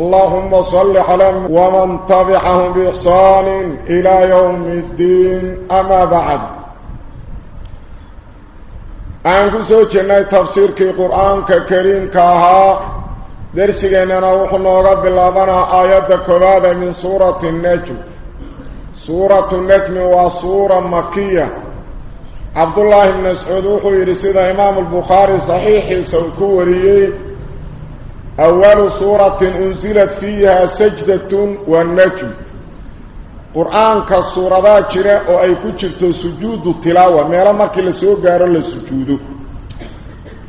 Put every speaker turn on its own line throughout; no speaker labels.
اللهم صل على ومن تبعهم بإحسان إلى يوم الدين. أما بعد أنكو سوچناي تفسير كي قرآن كريم كاها درسينا وحنا بالله آيات كبادة من سورة النجم. سورة النجم وسورة مكية. عبد الله بن مسعود وحير سيد إمام البخاري صحيح سوكوري أول سورة أنزلت فيها سجدة والنجم. قرآن كالسورة ذاكرة وأي كتبت سجود التلاوة. ميلا مركي لسوء قارا لسجود.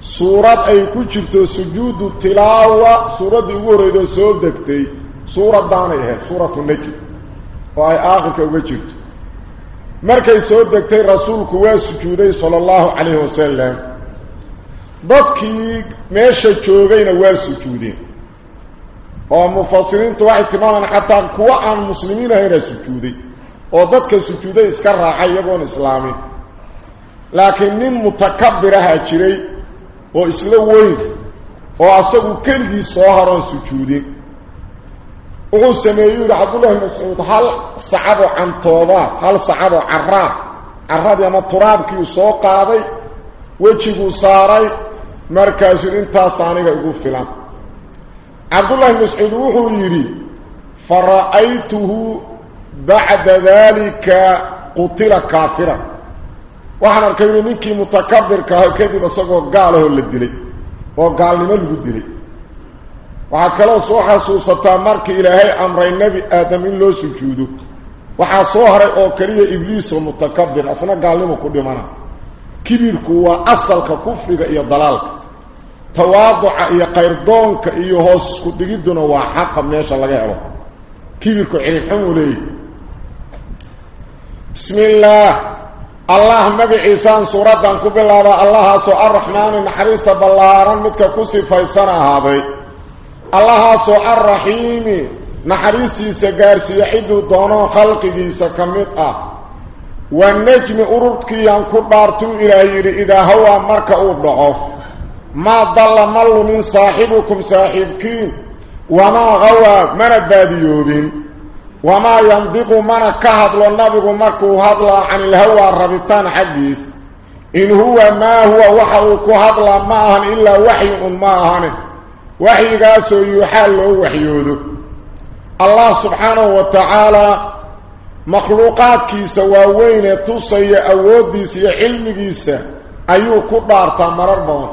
سورة أي كتبت سجود التلاوة سورة يقول سوء دكتي. سورة دانيها سورة النجم. وأي آخر markay soo degtay rasuulku waa sujuuday sala allahu calayhi wasalam dadkii meesha joogayna waa sujuudeen oo mufasiriintu waxay tilmaamaan xataa kuwa aan muslimiin ahayna sujuuday oo dadka sujuuday iska raacay iyagoon islaamin laakiin nin mutakabiraha jiray oo isla weyn oo asagu keligii soo haroon sujuudin wuxuu sameeyey yidhi cabdullaahi mascuud hal sacabo cantoodaa hal sacabo caraa caradii ama turaabkiiu soo qaaday wejiguu saaray markaasuu intaas aniga igu filan cabdullaahi mascuud wuxuu yidhi fa ra'aytuhu bacda daalika qutila kaafira waxaan arkay yidhi ninkii mutakabirka aho kadib isagoo gaalahoo la dilay oo gaalnimo lagu dilay waxaad kaloo soo xasuusataa markii ilaahay amray nebi aadam in loo sujuudo waxaa soo haray oo keliya ibliis oo mutakabir asna gaalnimu ku dhimana kibirku waa asalka kufriga iyo dalaalka tawaaduca iyo qayrdoonka iyo hoos ku dhigidduna waa xaqa meesha laga helo kibirku ciribxumuu leeyahy bismi illaah allah magaciisaan suuraddan ku bilaaba allahaasoo arraxmaani naxariista ballaaran midka ku sifaysan ahaaday allahaasoo arraxiimi naxariistiisa gaarsiiya ciduu doono khalqigiisa ka mid ah والنجم أردك ينكد بارتو إلى إذا هو مرك أردعه ما ضل مل من صاحبكم صاحبك وما غوى من الباديوب وما ينضيق من كهضل النبغ مرك هضل عن الهوى الربطان حقيس إن هو ما هو وحوك هضل ماهن إلا وحي ماهن وحي قاسو يحل وحيوده الله سبحانه وتعالى مخلوقات كيسا واوين تصي اوديس يا علم كيسا ايو كدارتا مرر بان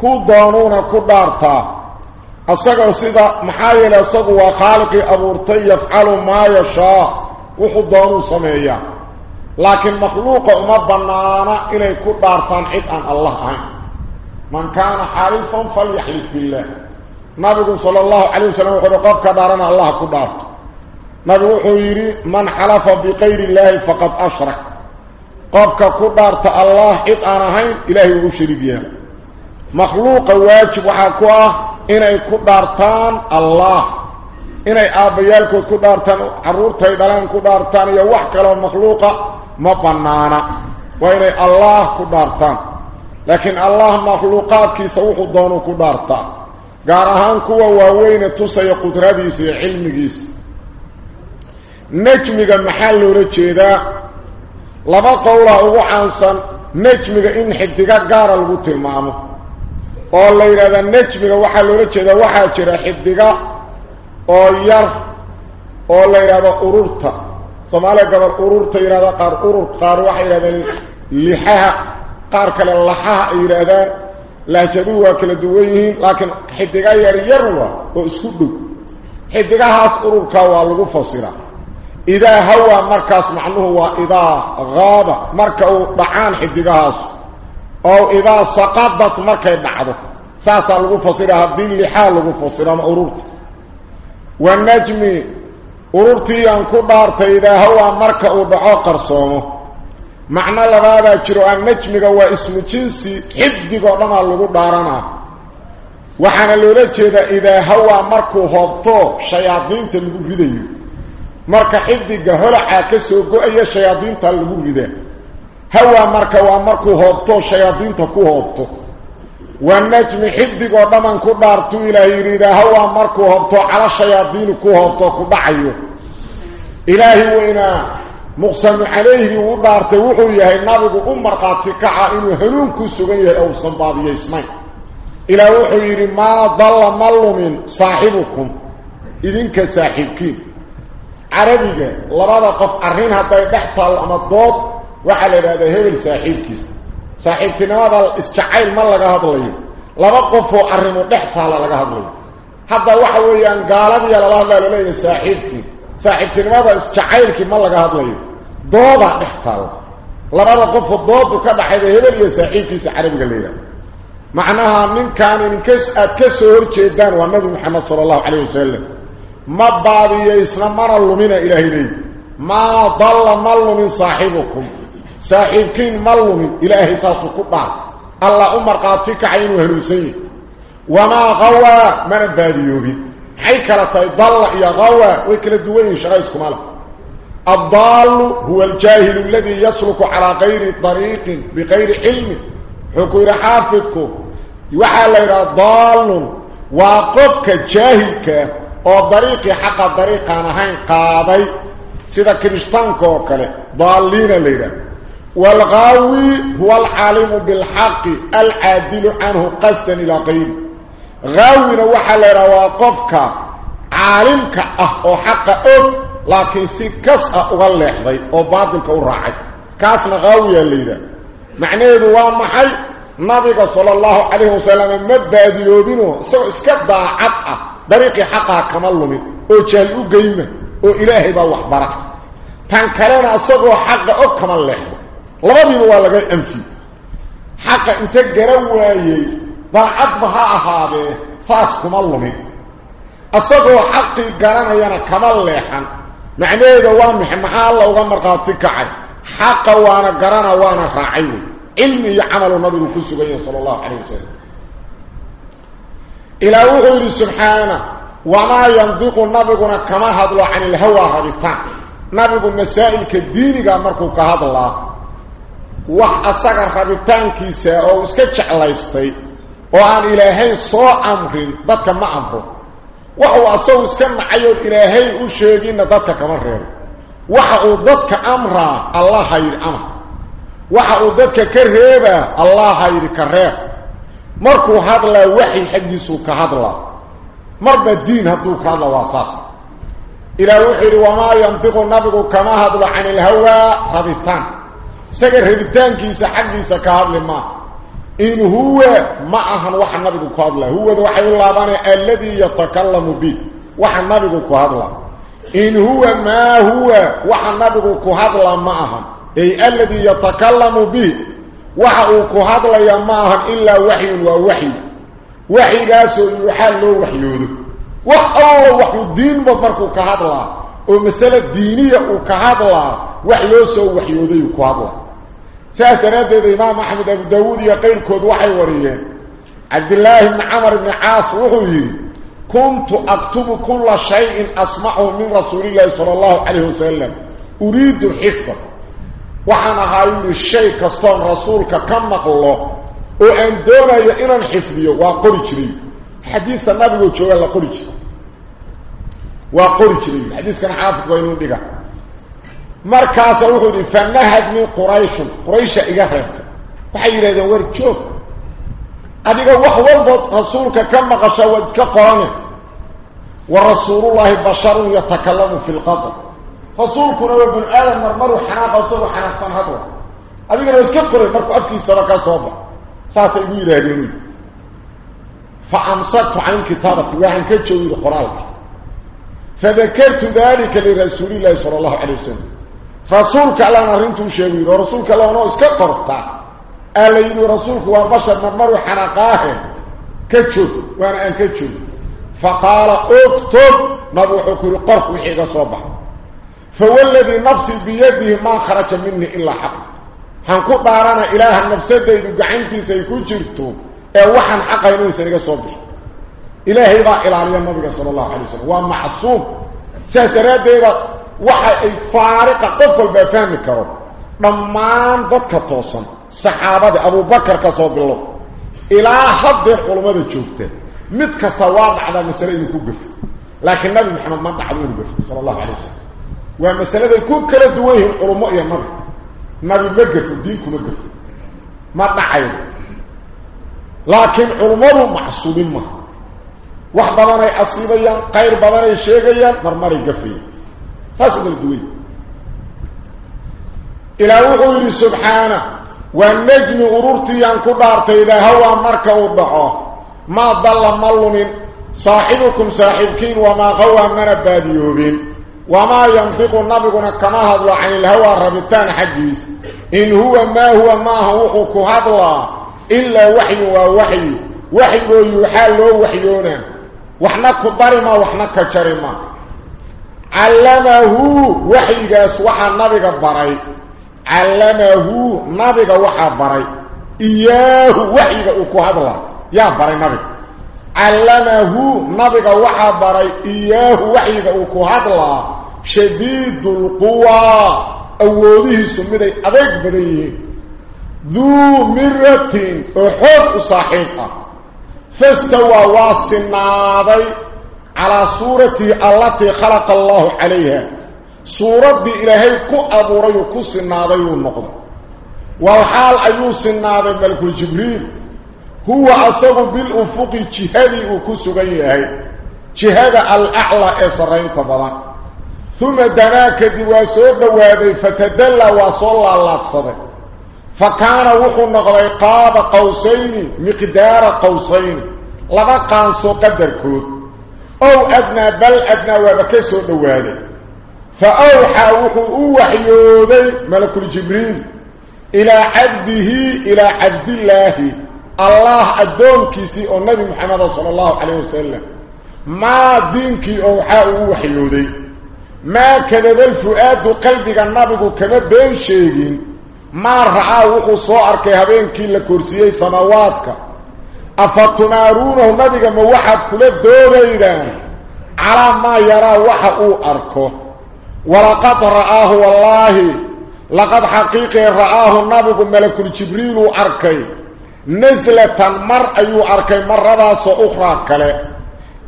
كو دانونا كدارتا اصغا سيدا محايل اصغا وخالقي ابورتا يفعل ما يشاء وخو دانو سميا لكن مخلوق اما بنانا الي كدارتا حيطا الله عين من كان حالفا فليحلف بالله ما بيقول صلى الله عليه وسلم وقد قف كبارنا الله كدارتا نبي وحيري من حلف بغير الله فقد أشرك قفك كدارت الله إذ أنا هين إلهي وشريكيا مخلوق واجب وحاكوه إني كدارتان الله إني آبيالك كدارتان عرورتي دلان كدارتان يوحك لو مخلوقة مبنانا وإني الله allah makhluuqaadkiisa wuxuu doonuu ku dhaartaa. Gaar ahaan kuwa waaweyne tusaya qudradiisa iyo cilmigiisa. Nejmiga maxaa loola jeedaa? Laba qowlaa ugu caansan nejmiga in xidigo gaara lagu tilmaamo. Oo la yidhahdaa nejmiga waxaa loola jeedaa waxaa jira xidiga oo yar oo la yidhahdo ururta. Soomaaliya gabal ururta yidhahda qaar urur qaar waxay yidhahdeen lixaha qaar kale laxaha ay yidhaahdaan. Lahjaduhu waa kala duwan yihiin laakiin xidiga yar yar waa oo isku dhow. Xidigahaas ururkaa waa lagu fasiraa إذا هو مركز معنوه إذا غاب مركز دعان حدقه أو إذا سقطت مركز بعده. ساسا لغفصيرها الدين لحال لغفصيرها مأرورت والنجم أرورتي أنكو بارت إذا هو مركز دعاقر صومه معنى لغاية كروا النجم هو اسم جنسي حدقه لما لغفصيرها دارنا وحنا لولاك إذا هو مركز هبطو شياطين تلغفصيرها marka xifdiga holacaa ka soo go-aya shayaadiinta lagu ridaa. Hawaa marka waa markuu hoobto shayaadiinta ku hoobto. والنجم حدق ودمان كدارتو إلهي يريدا هوا مركو هبطو على الشياطين كو هبطو كدعيو إلهي وإنا مقسم عليه ودارتو وحو يهي نابق أمر قاتكعا إنو هنون كو سغيه أو صنباضي يسمين إلى وحو يري ما ضل مل من صاحبكم إذنك صاحبكين عربيك لبدا قف أرين هاي دحتا الأمضوط وحال هذا هبل saaxiibtinimada isjacayl ma laga hadlayo laba qofoo arrimo dhex taala laga hadlayo hadda waxa weeyaan gaaladiiya lala hadlaa laleeyahay saaxiibkii saaxiibtinimada isjacaylkii ma laga hadlayo dooda dhex taala labada qofoo doodu ka dhaxayda hebel iyo saaxiibkiisa carabiga leeyahay macnaha ninkaan idinka aad ka soo horjeedaan waa nabi maxamed sala allahu calayh wasalam ma baadiyaysna mana lumina ilaahay leeyi ما بعضي يسنا مر اللومين إلهي لي. ما ضل مل من صاحبكم. صاحب كين مل من إلهي ساسكبات الله أمر قاتك عين وهلوسي وما غوى من الباديوبي حيكرة ضل يا غوى ويكل الدوين شغيسكم على الضال هو الجاهل الذي يسلك على غير طريق بغير علم. حكور حافظكم. يوحى الله إلى الضال وقفك جاهلك. Oo dariiqii xaqa dariiqaan ahayn qaaday sida kirishtaanka oo kale daalliina la yidhaha والغاوي هو العالم بالحق العادل عنه قصدا إلى غيره غاوينا وحل رواقفك عالمك أو حق أوت لكن سيكس أغلح ذي أو باطلك أراعي كاسنا غاوية الليلة معنى ذو محي نبي صلى الله عليه وسلم مبادي يوبينه سو اسكت عطأ طريق حقها كمالومي أو جالو قيمة أو إلهي بوح برك تنكرنا أصغوا حق أو كمال لحظة labadiiba waa laga anfi xaqa inta garan waayey daacadba ha ahaadee saas kuma lumin isagoo xaqii garanayana kama leexan macnaheeda waa maxay maxaa alla uga markhaati kacay xaqa waana garana waana raacay wey cilmi iyo camalu nabigu ku sugan yahay sala allahu calayh wasalam hadlo can ilhawaa rabitaan nabigu masaa'ilka diiniga markuu ka hadlaa wax asaga rabitaankiisa oo iska jeclaystay oo aan ilaahay soo amrin dadka ma amro waxuu asagu iska nacayo ilaahay u sheeginna dadka kama reebo waxa uu dadka amraa allaha yidhi amar waxa uu dadka ka reebaa allaha yidhi ka reeb مركو هادلا وحي حقيسو كهادلا مربا الدين هادلو كهادلا واساس إلا وحي وما ينطق النبق كما هادلا عن الهوى رابطان سيقر رابطان كيسا حقيسا كهادلا ما إن هو ما أهن وحا النبق كهادلا هو ذو حي الله باني الذي يتكلم به وحا النبق كهادلا إن هو ما هو وحا النبق كهادلا ما أهن أي الذي يتكلم به وحاو كهاد ليماهم إلا وحي ووحي وحي قاسو وحي وحيوده وحاو الله وحي الدين بطمركو كهاد الله ومسالة دينية وكهاد وحي وحيوسو وحيوده كهاد الله سأسنا دي دي إمام أحمد أبو داود يقين كود وحي وريه عبد الله بن عمر بن عاص وحي كنت أكتب كل شيء أسمعه من رسول الله صلى الله عليه وسلم أريد حفظه وحنا هايل الشيء كستان رسولك قال الله وان دون إلى ان حفظيه وقرجري حديث النبي جوه لا قرج وقرجري حديث كان حافظ وينو ديكا مركاس وحو دي فنهد من قريش قريش ايغه رنت وحي يريدوا ورجوك اديغه وحو ولد رسولك كم قشوا ذك قرانه ورسول الله بشر يتكلم في القدر رسولك نوب من آدم مرمر وحناق وصور وحناق صنهته أذيك لك اسكت قريب مركو أبكي سرقا صوبا ساسا إبني إلى هديوي فأمسكت عن كتابتي وعن كتشوي لخرالك فذكرت ذلك لرسول الله صلى الله عليه وسلم رسولك على نهرينته شبير ورسولك على نوب اسكت قربتا قال لي رسولك وبشر مرمر وحناقاه كتشوي وعن كتشوي فقال اكتب نبوحك القرق وحيق صوبا فوالذي نفسي بيده ما خرج مني إلا حق. هنكو طارانا إله النفسة دي دعينتي سيكون جرتو. اي وحن حقا ينوي سنك صوبي. إلهي ذا إلى النبي صلى الله عليه وسلم. ومحصوم سيسرات دي ذا وحي فارق قفل بفهم كرب نمان ذاتك توصن. صحابة أبو بكر كصوب الله. إلى حد يقول ما تشوفته مثل سواب على مسرين كوقف. لكن النبي محمد ما تحضر صلى الله عليه وسلم. ومساله الكون كلا دويه القرماء يا مر ما بيبقف الدين كله بيبقف ما طعيه لكن عمره معصومين ما واحد بابا راي اصيبيا غير بابا راي شيغيا مرمر يقفي فاسد الدوي إلى وحي سبحانه ونجم غرورتي ان كدارت إلى هوا مركا ودعه ما ضل مل من صاحبكم صاحبكين وما غوى من الباديوبين وما ينطق النبي كنا كما هذا عن الهوى الربتان حجيس إن هو ما هو ما هو كهضوا إلا وحي ووحي. وحي يوحى له وحيونا وحنا كضرما وحنا كشرما. علمه وحي جاس وحى النبي كبري علمه نبي كوحى بري إياه وحي كهضوا يا بري نبي. علمه نبغى وحبر إياه وحيد وكهدلا شديد القوى أوليه سميدي أذيك بديه. ذو مرت أحب صحيقة فاستوى واسناضي على صورتي التي خلق الله عليها. صورة بإلهي كأبوري كسناضي النقض والحال أيو سناضي ملك الجبريل. هو أصاب بالأفق جهدي وكو سغيه جهد الأعلى إسرين تبضان ثم دناك دي واسود وادي فتدلى وصلى الله صدق. فكان وحو نقضي قاب قوسين مقدار قوسين. لما قانسو قدر كود أو أدنى بل أدنى وبكسو دوالي فأوحى وحو وحيودي ملك الجبريل إلى عبده إلى عبد الله. الله ادون كيسي أو نبي محمد صلى الله عليه وسلم ما دينك اوحى وحيودي ما كذب الفؤاد قلبك النبي كما بين شيئين ما وحو سو أركي هبينكي لكرسيي سماواتك أفتمارونه نبيك موحد كل دوريدان على ما يرى وحو أركه ولقد رآه والله لقد حقيقي رآه النبي ملك الجبريل أركي نزلة المرء يعرك مرة سأخرى كله.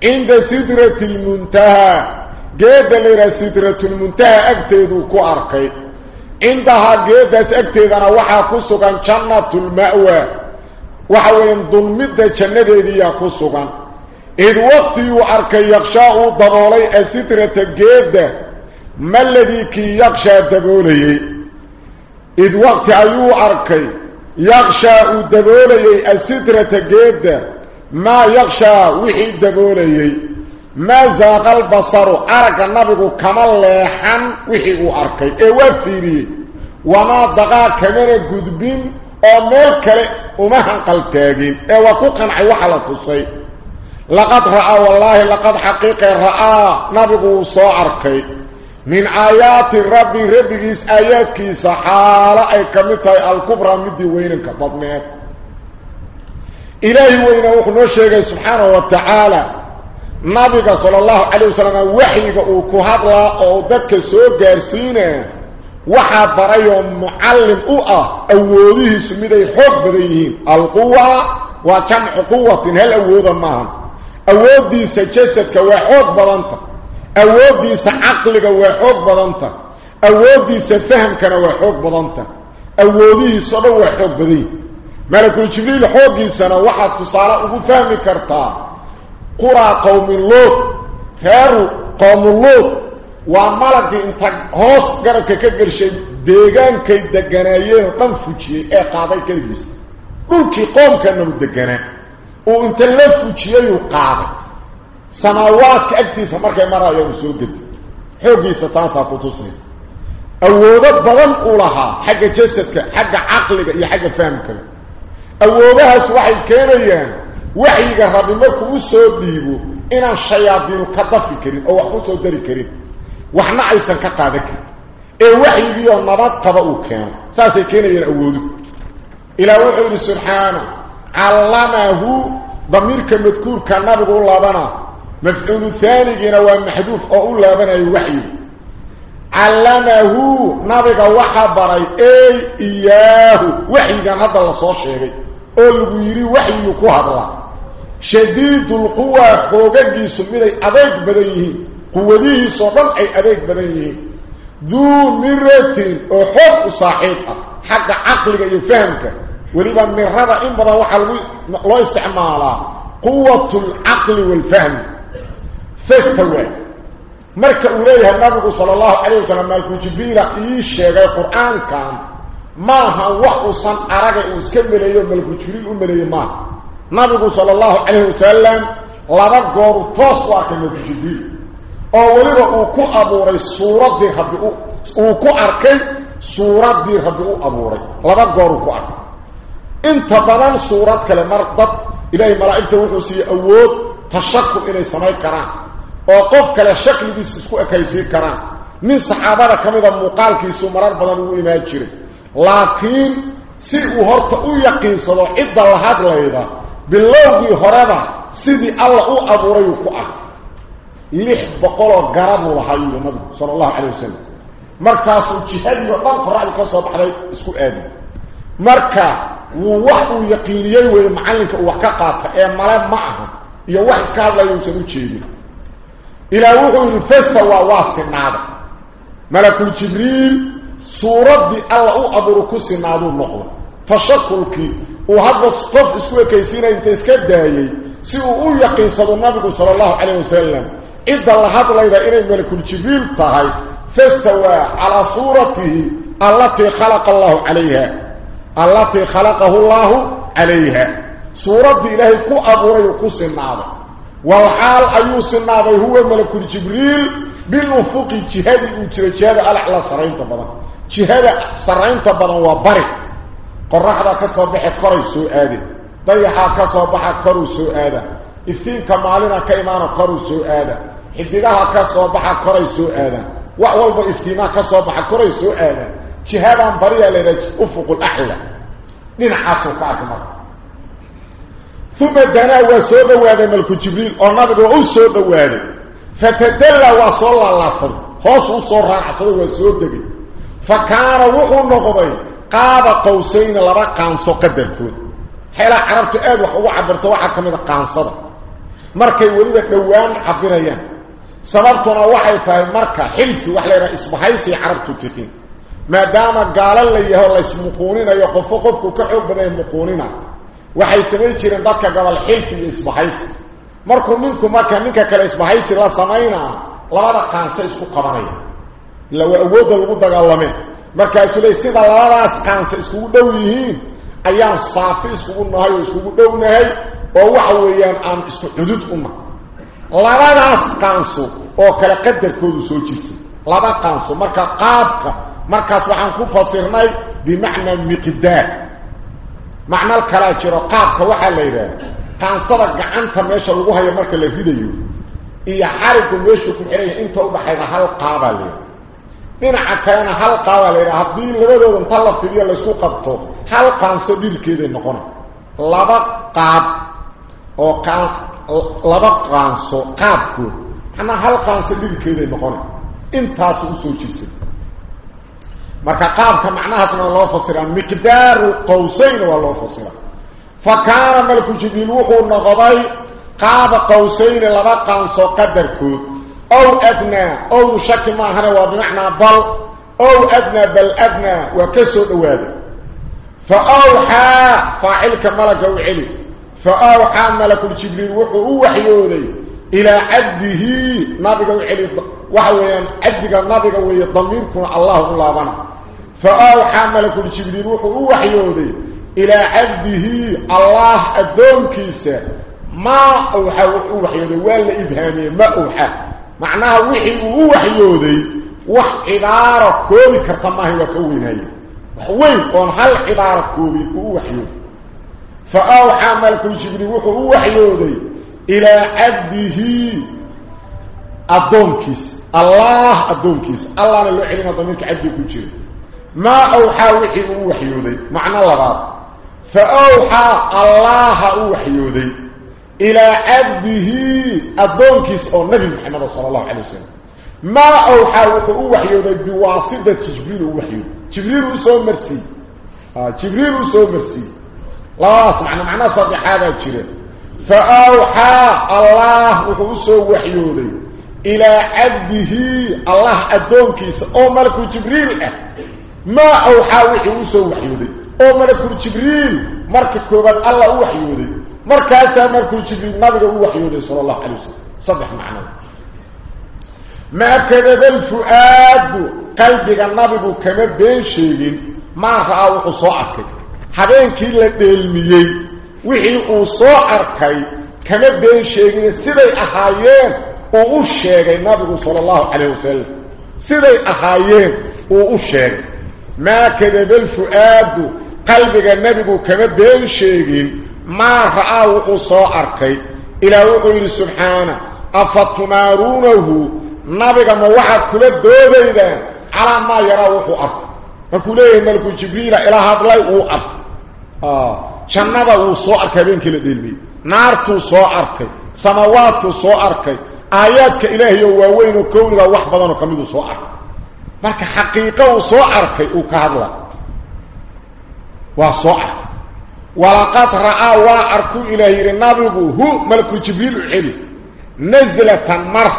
عند سدرة المنتهى قيدة ليرا سدرة المنتهى أكتدو كأرك عندها قيدة سأكتدنا وحاكو سوغان جنة المأوى. وحاوين ظلمدة جنة ديديا كسوغان إذ وقت يعرك يخشاء دغولي سدرة قيدة ما الذي كي يخشى دغولي إذ وقت يعرك yakshaa uu daboolayey asidrata geedda. Maa yakshaa wixii daboolayey maa zaaqa albasaru aragga nabigu kama leexan wixii uu arkay. Ee waa fiiriyey. Wamaa daqaa kamana gudbin oo meel kale uma hanqaltaagin ee waa ku qancay waxa la tusay. Laqad ra'aa wallaahi laqad xaqiiqe ra'aa nabigu wuu soo arkay. من آيات ربي آيات كيس حالة أي كمتها الكبرى مدي وينك بضمات إلهي وينه وخنو الشيخ سبحانه وتعالى sallallahu alayhi wasallam waxiga uu ku hadlaa oo dadka soo gaarsiina waxa barayo muallim u ah awoodihiisu mid ay xoog badan yihiin alquwa wa jamcu quwwatin hal awooda maahan awoodiisa jasadka waa xoog badanta awoodiisa waa fahamkana waa xoog badanta awoodihiisa dhan waa xoog badan malakul jibriil xoogiisana waxa tusaale ugu fahmi kartaa قرى قوم اللوط هارو قوم اللوط وملك انت هوس قربك كقرشي ديغان كي دقنايين دم فوجيه اي قاضي كلبس دولكي قوم كانوا دقنايين وانت سماوات كأكتي سمرك مرة يوم سوء قد حوكي ستانسا قطوسي أولاد بغن قولها حق جسدك حق عقلك حق فهمك. أولادها سواحي كينيا وحيك ربي مركو وسوء بيبو. إنا الشياطين قطف كريم أو أخو سوء داري كريم. وحنا عيسا كقادك. إيه وحي بيو النبات قبأو كان ساسي كينيا أولادك إلى وحي سبحانه. علمه ضميرك كمذكور كان نبغو الله بناه مفعول ثاني جنا ومحذوف أقول لا بن اي وحي علمه نبغ وحبر أي إياه. وحي كان هذا لا سو شيغي أو لو يري وحي كو هدلا شديد القوى فوقي سميري ابيك بدنيه قوته صدن أي ابيك بدنيه ذو مرات وحب صاحبها حق عقلك يفهمك. ولبا من رضا انبضا وحلوي لا استعمالها قوة العقل والفهم. Nabigu sala allahu calayh wasalam maalkuu jibriila ii sheegay qur-aankan maaha wax uusan aragay uu iska meleeyo malku jibriil u meleeye maaha nabigu sala allahu calayhi wasalam laba gooru toos u arkay malku jibriil oo weliba uu ku abuuray suuraddii rabbi u uu ku arkay suuraddii rabbi u abuuray laba gooruu ku arkay inta badan suurad kale mar dad ilaahay malaa'igta wuxuu siiyey awood tashakur inay samayn karaan oo qof kale shakligiisa isku ekaysiin karaan nin saxaabada ka mida muuqaalkiisu marar badan ugu imaan jiray laakiin si uu horta u yaqiinsado cidda la hadlayda bilowgii horeba sidii alla u abuurayuu ku arkay lix boqoloo garabuu lahaa yihi nabigu sala allahu calayh wasalam markaasuu jihadii oo dhan qoraxdu ka soo baxday isku aadi marka wuu wax uu yaqiiniyey weeye macallinka uu wax ka qaata ee male ma aha iyo wax iska hadlaya uusan u jeedin إلى وهو الفسط وواس النار ملك جبريل صورتي الله أو ابركو سنادو نقوا فشكلك وهذا الصف اسو كيسين انت اسكداي سو أو يقين صلى الله عليه وسلم. اذا الله هذا إذا ان ملك جبريل فهي فاستوى على صورته التي خلق الله عليها. التي خلقه الله عليها. صورة إلهي كو أبوري كو والحال ايو سنه هو ملك جبريل بالافق جهاد وترجال على أحلى سرين تبدا جهاد سرين تبدا وبر قرخ دا كسوبخ قريسو ااده ضيحا كسوبخ قريسو ااده افتين كمالنا كيمان قريسو ااده حديدها كسوبخ قريسو ااده واول كسر كسوبخ قريسو ااده جهاد بريا لذلك افق الاحلى من حافظ فاطمه soo dhowaaday fatadallaa waa soo laalaadsaday hoos u soo raacsaday waa soo degay fa kaana wuxuu noqday qaaba qowsayna laba qaanso qadarkood xeelaa carabtu aad wax ugu cabirto waxaa ka mid a qaansada markay weliba dhowaan cabirayaan sababtuna waxay tahay marka xilfi wax laydhaha isbahaysiya carabtu tiqiin maadaama gaalo la yaho laysmuquuninayo qofo qofku ka xoog badanya muquunina waxay samayn jireen dadka gobol xilfi iyo isbahaysi markuu ninku marka ninka kale isbahaysi la samaynaa labada qaanso isku qabanaya ila waa awoodda lagu dagaalameen markaasuu ley sida labadaas qaanso iskugu dhow yihiin ayaan saafi iskugu nahay oo iskugu dhownahay oo waxa weeyaan aan isku xudud u nahay labadaas qaanso oo kale qadarkoodu soo jirsay laba qaanso marka qaabka markaas waxaan ku fasirnay bimacnaa miqdaar kalaa jiro qaabka waxaa la yidhaha qaansada gacanta meesha lagu hayo marka la ridayo iyo xarigu meeshuu ku xihanya inta udhaxayda hal qaabaa la yidhaha dhinaca kalena hal la yidhaha haddii labadooda inta la fidiyo laysku qabto hal qaanso dhirkeeday noqona laba qaab oo qaan laba qaanso qaabkood macnaa hal qaanso dhirkeeday noqona intaasu usoo jirsay marka qaabka macnahaasna loo fasiraa miqdaaru qowsayn waa loo fasira fa kaana malku jibriil wuxuu noqday qaaba qowsayni laba qaanso qadarkood ow adnaa ow shaki maahane waa bimacnaa bal ow adnaa bal adnaa waa ka soo dhowaaday fa awxaa faacilka malaga u celi fa awxaa malakuljibriil wuxuu u waxyooday ilaa cabdihi nabiga u celi waxa weeyaan cabdiga nabiga weeye damiirkuna allah u laabana فأوحى ملك الجبريل وحيودي. إلى عبده الله الدون كيسا ما أوحى وحيودي. ولا إبهامي ما أوحى. معناه وحي وحيودي. وحضارة كومي كرتماه وكوينهي وحوي قوم هل حضارة كومي وحيودي. فأوحى ملك الجبريل وحيودي. إلى عبده الدون كيس الله الدون كيس الله نلوحي لنا ضميرك عبده كل شيء. ما أوحى وحي وحيودي معنى الله فأوحى الله أوحيودي إلى عبده أدونكيس أو نبي محمد صلى الله عليه وسلم. ما أوحى وحيودي بواسطة جبريل وحيود جبريل سو مرسي. آه جبريل سو مرسي. لا معنى صديح هذا الجريل فأوحى الله وحسو وحيودي إلى عبده الله أدونكيس أو ملك جبريل ما أوحى وحسو وحيودي. أو ملك جبريل مرك كوبان الله وحيودي. مركاسا ملك جبريل نبغى وحيودي صلى الله عليه وسلم. صدح معنا. ما كذب الفؤاد قلبك النبي كما بين شيء ما رأى وحسو أكد habeenkii la dheelmiyey wixii uu soo arkay kama been sheegin siday ahaayeen uu u sheegay nabigu sala allahu calayh wasalam siday ahaayeen uu u sheegay ما كذب الفؤاد قلبك النبي كما بين شيئين. ما رأى وقصو أركي. إلى وقل سبحانه. أفتنارونه نبي كما وحد كل الدوبة على ما يرى وقو أرك. فكله ملك جبريل إلى هذا الله وقو أرك. آه. شنب وقصو أركي بين كل دلبي نارتو صو أركي. سمواتو صو أركي. آياتك إلهي هو وين كونك وحبضانك من صو أركي. marka xaqiiqo uu soo arkay uu ka hadla. Waa soo arkay. Walaqad ra'aa waa arkuu ilaah yidhi nabigu hu malkuljibriil u celi naslatan mar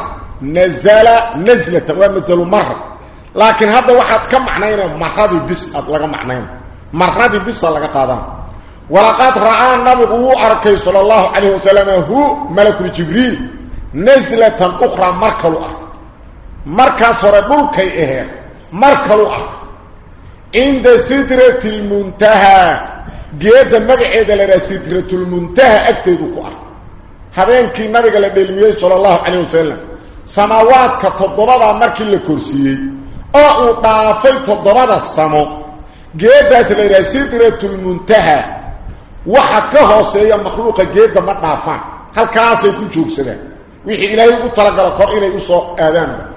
nazala naslatan waa masalu mara laakiin hadda waxaad ka macnayna maradii bis aad laga macnayna. Maradii bisa laga qaadana. Walaqad ra'aa nabigu wuu arkay sala allahu calayhi wasalam hu malakuljibriil naslatan ukhraa mar kalu arkay. نزله أخرى مركل مركز إيه مركل عند سدره المنتهى جيد مغعيد لرا سدره المنتهى اكتدو كو habeenkii nabiga la dheelmiyey sallallahu alayhi wasallam samawaadka todobada markii la kursiyay oo uu dhaafay todobada samo geedaas la yidhaha sidratul muntaha waxa ka hooseeya makhluuqa geedda ma dhaafaan halkaasay ku joogsadaan wixii ilaahay ugu talagalo kor inay usoo aadaanba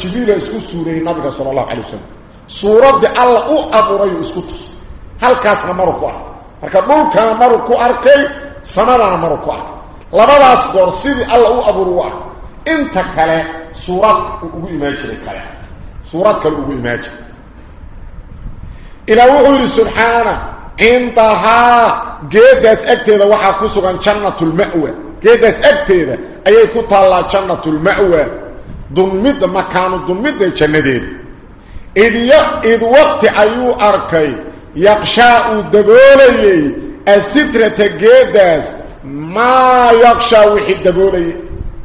jibriila isku suureeyey nabiga sala allahu calay wasalam suuraddii alla u abuurayu isku tus halkaasna maru ku arkay marka dhulkana maru ku arkay samadana maru ku arkay labadaas goor sidii alla u abuura u arkay inta kale suurad ugu imaan jiray kale سورة كالأبو إماجه إلى وحور سبحانه عندها جيداس أكتيدا وحا كسوغان جنة المأوى جيداس أكتيدا أي كتالا جنة المأوى. ضمد مكان ضمد جندين إذ, ي... إذ وقت أيو أركي. يقشاء دبولي. السترة جيداس ما يقشاء وحي دبولي.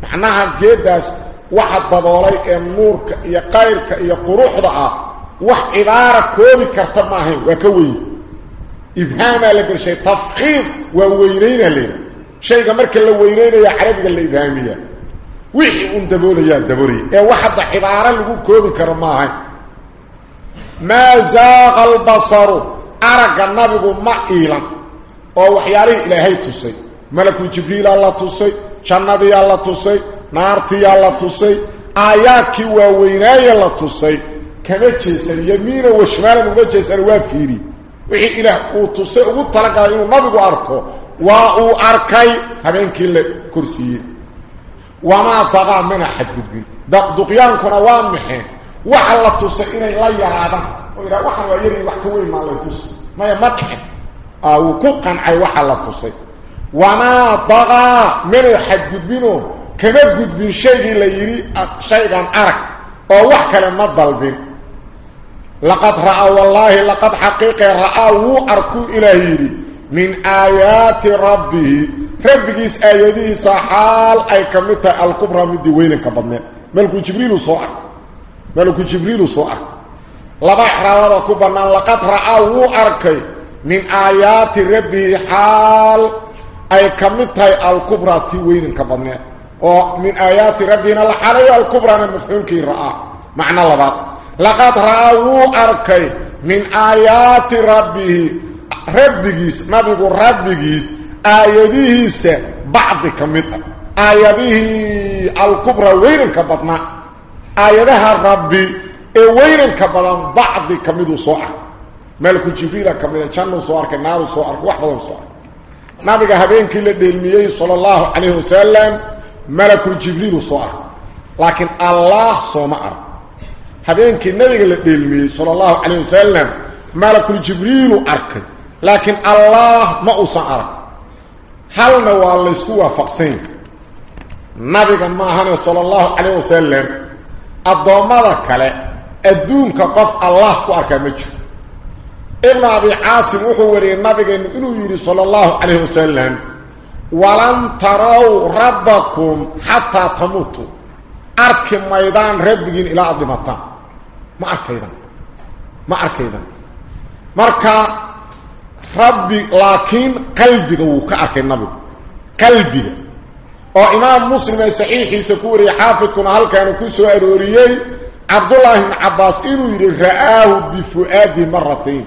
معناها جيداس واحد بضولي ee nuurka iyo qayrka iyo quruxda ah wax ibaara koobi karta ma ahayn waa ka weyn ibhaama la gashay tafkhiim waa weynayna leena shayga marka la weynaynayo carabiga la ibhaamiya wixii un daboolaya daboolay ee waxda ibaara lagu koobi karo ma ahayn ma zaaqa albasaru araga nabigu ma iilan oo waxyaalihii ilaahay tusay malaku jibriil alla tusay jannadii alla tusay naartiyaa la tusay aayaadkii waaweynaaya la tusay kama jeesan yamiina wa shimaalan uga jeesan waa fiiri wixii ilaah uu tusay ugu talagalay inuu nabigu arko واو اركاي كل الكرسي وما طغى من حد بي دق دقيان كروان مخي وحل توس ان لا يرادا ويرا وحا ويري وحك ما لا توس ما يمدح أو كقن اي وحل توس وما طغى من حد بينه كما قد بي شيء لا يري شيء ان ارك أو وح كلمه طلب لقد راى والله لقد حقيقه راى واركو إلى يري من آيات ربه. ربكيس آياته صحال أي كمتا الكبرى من ديوين كبضنا ملك جبريل صعر ملك جبريل صعر لما إحراوة كبرنا لقد رأى وأركي من آيات ربه حال أي كمتا الكبرى ديوين كبضنا ومن آيات ربنا الحالية الكبرى المفهوم كي رأى. معنى الله لقد رأوا أركي. من آيات ربه ربكيس نبيك ربكيس آياته بعض كمت آياته الكبرى وين كبتنا آياتها ربي وين كبتنا بعض كمت صحة ملك جبريل كمت كان صحر كنار صحر وحفظ صحر نبيك هبين كل دلمية صلى الله عليه وسلم ملك جبريل صحر لكن الله صمعر هبين كل نبيك دلمية صلى الله عليه وسلم ملك جبريل أركض لكن الله ما أصعر. هل نوال لسوا فقسين؟ نبي كماهان صلى الله عليه وسلم الضوما ذاك الدون كقف الله أكمج إلا بعاصم وحوري النبي إنه يري صلى الله عليه وسلم ولن تروا ربكم حتى تموتوا. أرك ميدان ربكين إلى عظمتان ما أركي ما أركي مركا imaam muslim ee saxiixiisa ku wariyey xaafidkuna halkaanu ku soo arooriyey cabdullaahi ibn cabbaas inuu yidhi ra'aahu bifu'aadi maratayn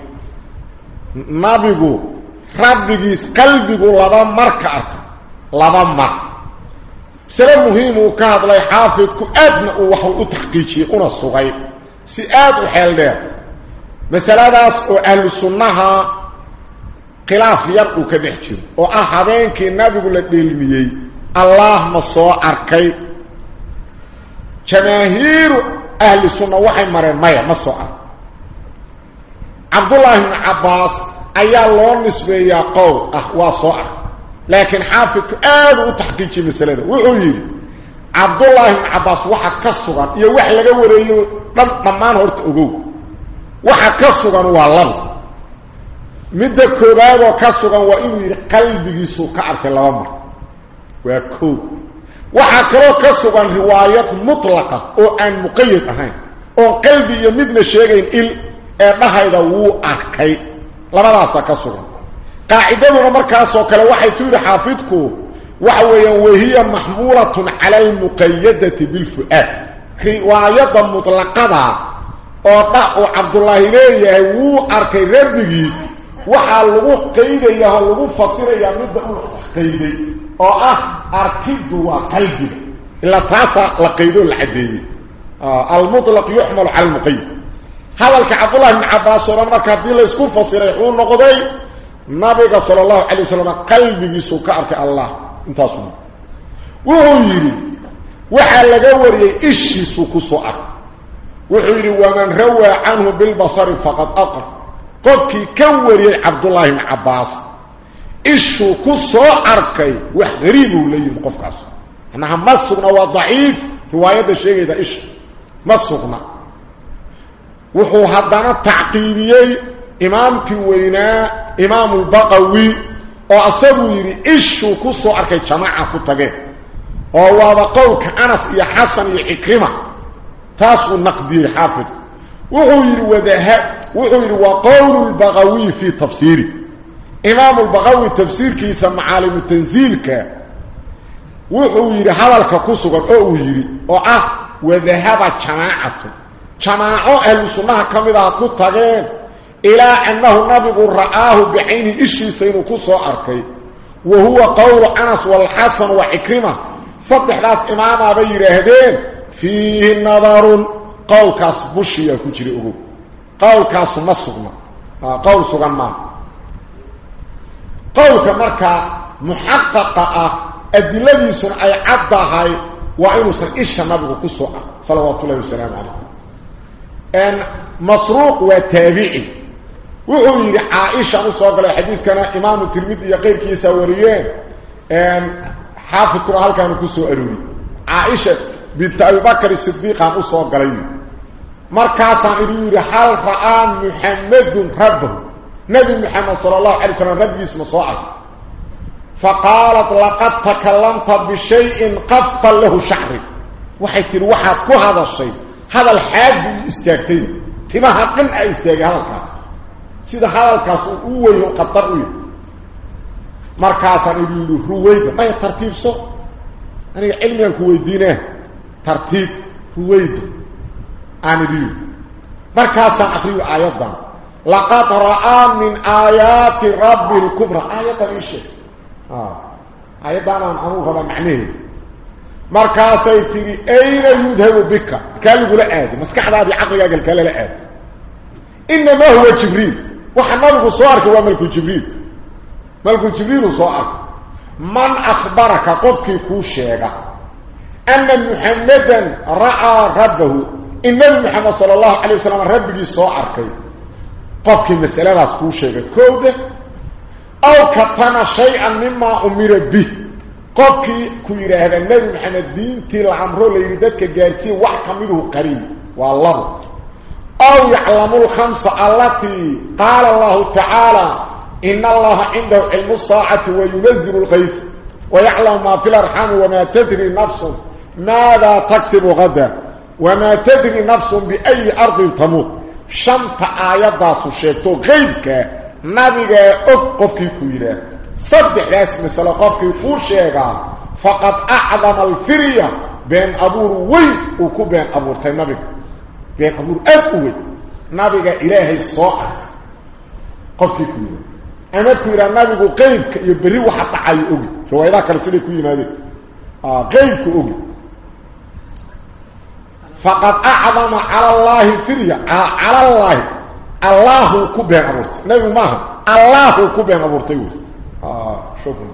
nabigu rabbigiis qalbigu laba mar ka arkay laba mar sida muhiim uu ka hadlay xaafidku aadna uu wax u taxqiijiyey una sugay si aad u xeel dheer masaladaas oo ahlu sunnaha khilaaf yar uu ka dhex jiro oo ah habeenkii nabigu la dheelmiyey. Allah ma soo arkay. Jamaahiiru ahli sunna waxay mareen maya ma soo ark cabdullaahi ibnu cabbaas ayaa loo nisbeeyaa qowl ah waa soo ark laakiin xaafidku aada u taxqiijiyey masalada. Wuxuu yidhi cabdullaahi ibnu cabbaas waxa ka sugan iyo wax laga wareeyo dhan dhammaan horta ogow. Waxa ka sugan waa laba midda koobaadoo ka sugan waa inuu yidhi qalbigiisuu ka arkay laba mar. Waa koow. Waxaa kaloo ka sugan riwaayad mutlaqa oo aan muqayad ahayn oon qalbi iyo midna sheegayn il ee dhahayda wuu arkay. Labadaasaa ka sugan. Qaacidaduna markaasoo kale waxay tu yidhi xaafidku waxa weeyaan wahiya maxmuulatun cala almuqayadati bilfu'aad. Riwaayadda mutlaqada oo dha uu cabdullaahi leeyahay wuu arkay rabbigiis waxaa lagu qaydayaa oo lagu fasirayaa midda uu qayday oo ah arkiddu waa qalbiga ilaa taasaa la qaydoo la caddeeyey almutlaq yuxmalu cala almuqayad hadalka cabdullahi bni cabbaas oo dhan marka haddii laysku fasiray wuxuu noqday nabiga sala allahu calay wasalam qalbigiisuu ka arkay allah intaasu wuxuu yidhi waxaa laga wariyey ishiisuu ku soo arkay wuxuu yidhi waman rawaa canhu bilbasari faqad aqar qofkii ka wariyey cabdullaahi bni cabbaas. Ishuu ku soo arkay wax qariibuu la yimi qofkaas macnaha ma sugna waa daciif. Riwaayadda sheegayda isha. Ma sugna. Wuxuu haddana tacqiibiyey imaamkii weynaa imaamulbaqawi oo asaguu yidhi ishuu ku soo arkay jamaaca ku tageen oo waaba qowlka anas iyo xasan iyo cikrima taasuu naqdiyey xaafid وحوير وذهاء وحوير وقول البغوي في تفسيره. إمام البغوي تفسير كيسا معالم تنزيلك وحوير هذا الكاكوسك وحوير وعه أه، وذهب جماعته. جماعة أهل سنة كم إذا قلت تغير إلى أنه نبغ رآه بعين إشي سينكوسه أركي. وهو قول أنس والحسن وعكرمة. صدح لاس إمام أبي رهدين. فيه النظر bushiyaa ku jira ogow qowlkaasu ma sugna qowl sugan maaha qowlka markaa muxaqaqa ah adiladiisuna ay caddahay waa inuusan isha nabigu ku soo ah salawaatu ullahi wasalaamu calayh masruuq waa taabici wuxuu yidhi caaishaan u soo galay xadiiskana imaamu tirmidi iyo qeyrkiisa wariyeen xaafidkuna halkaanu ku soo arooriyey caaisha binta abibakar sidiiqaan u soo galay مركاسا يريد حال رآن محمد ربه نبي محمد صلى الله عليه وسلم ربي اسمه صاعد فقالت لقد تكلمت بشيء قفا له شعري وحيت روحا كو هذا الشيء هذا الحاج استيقين تما حقن استيقين هذا الكلام سيدا هذا الكلام هو يقطر مركاسا يريد رويد ما يترتيب صوت يعني علمي هو يدينه ترتيب رويد آمدي مركز أخري آيات دا لقد رأى من آيات رب الكبرى. آيات الشيء آيات دانا عن أنوها بمعنيه مركز يتري أين يذهب بك قال يقول آدي ما سكح ذا دي عقلي قال لا إنما هو جبريل وحمالك صوارك هو ملك جبريل ملك جبريل صوارك من أخبرك قفك كوشيك أن محمدا رأى ربه. النبي محمد صلى الله عليه وسلم ربي سو اركاي قف كي مساله راس كو كود أو كتنا شيئا مما أمر به قف كي كيره النبي محمد دين تي العمر لي ددك غارسي واخ كميدو قريب والله أو يعلم الخمس التي قال الله تعالى ان الله عنده علم الساعة وينزل الغيث ويعلم ما في الارحام وما تدري نفس ماذا تكسب غدا وما تدري نفس بأي أرض تموت. شمت آيات داسو شيكتو غيبك. نبيك أقفك كويرا صدح اسم سلقفك فوشيغا فقد أعظم الفرية بين أبور وي وكو بين أبور تنبيك بين أبور أبوي نبيك إلهي الصاعة قفك كويرا أما كويرا نبيك قيبك يبري وحتى عاي أوي. رواية كالسلي كويرا آه قيبك أوي. فقد أعظم على الله فريا على الله. الله كبير أبورت نبي ما الله كبير أبورت آه شكرا.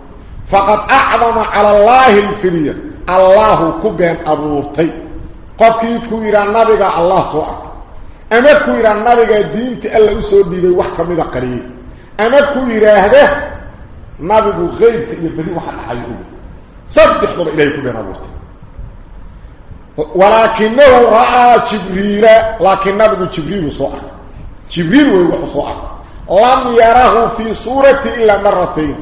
فقد أعظم على الله الفريا الله كبير أبورت قفكي كويرا نبي الله سوء أما كويرا نبي دينك ألا أسود دي وحكا مدى قريب. أما كويرا هذا نبي غيب يبدي واحد حيوه صدح ضب إليه كبير أبورت ولكنه رأى جبريل لكن نبي جبريل صعب جبريل ويوحو صعب لم يره في صورة إلا مرتين.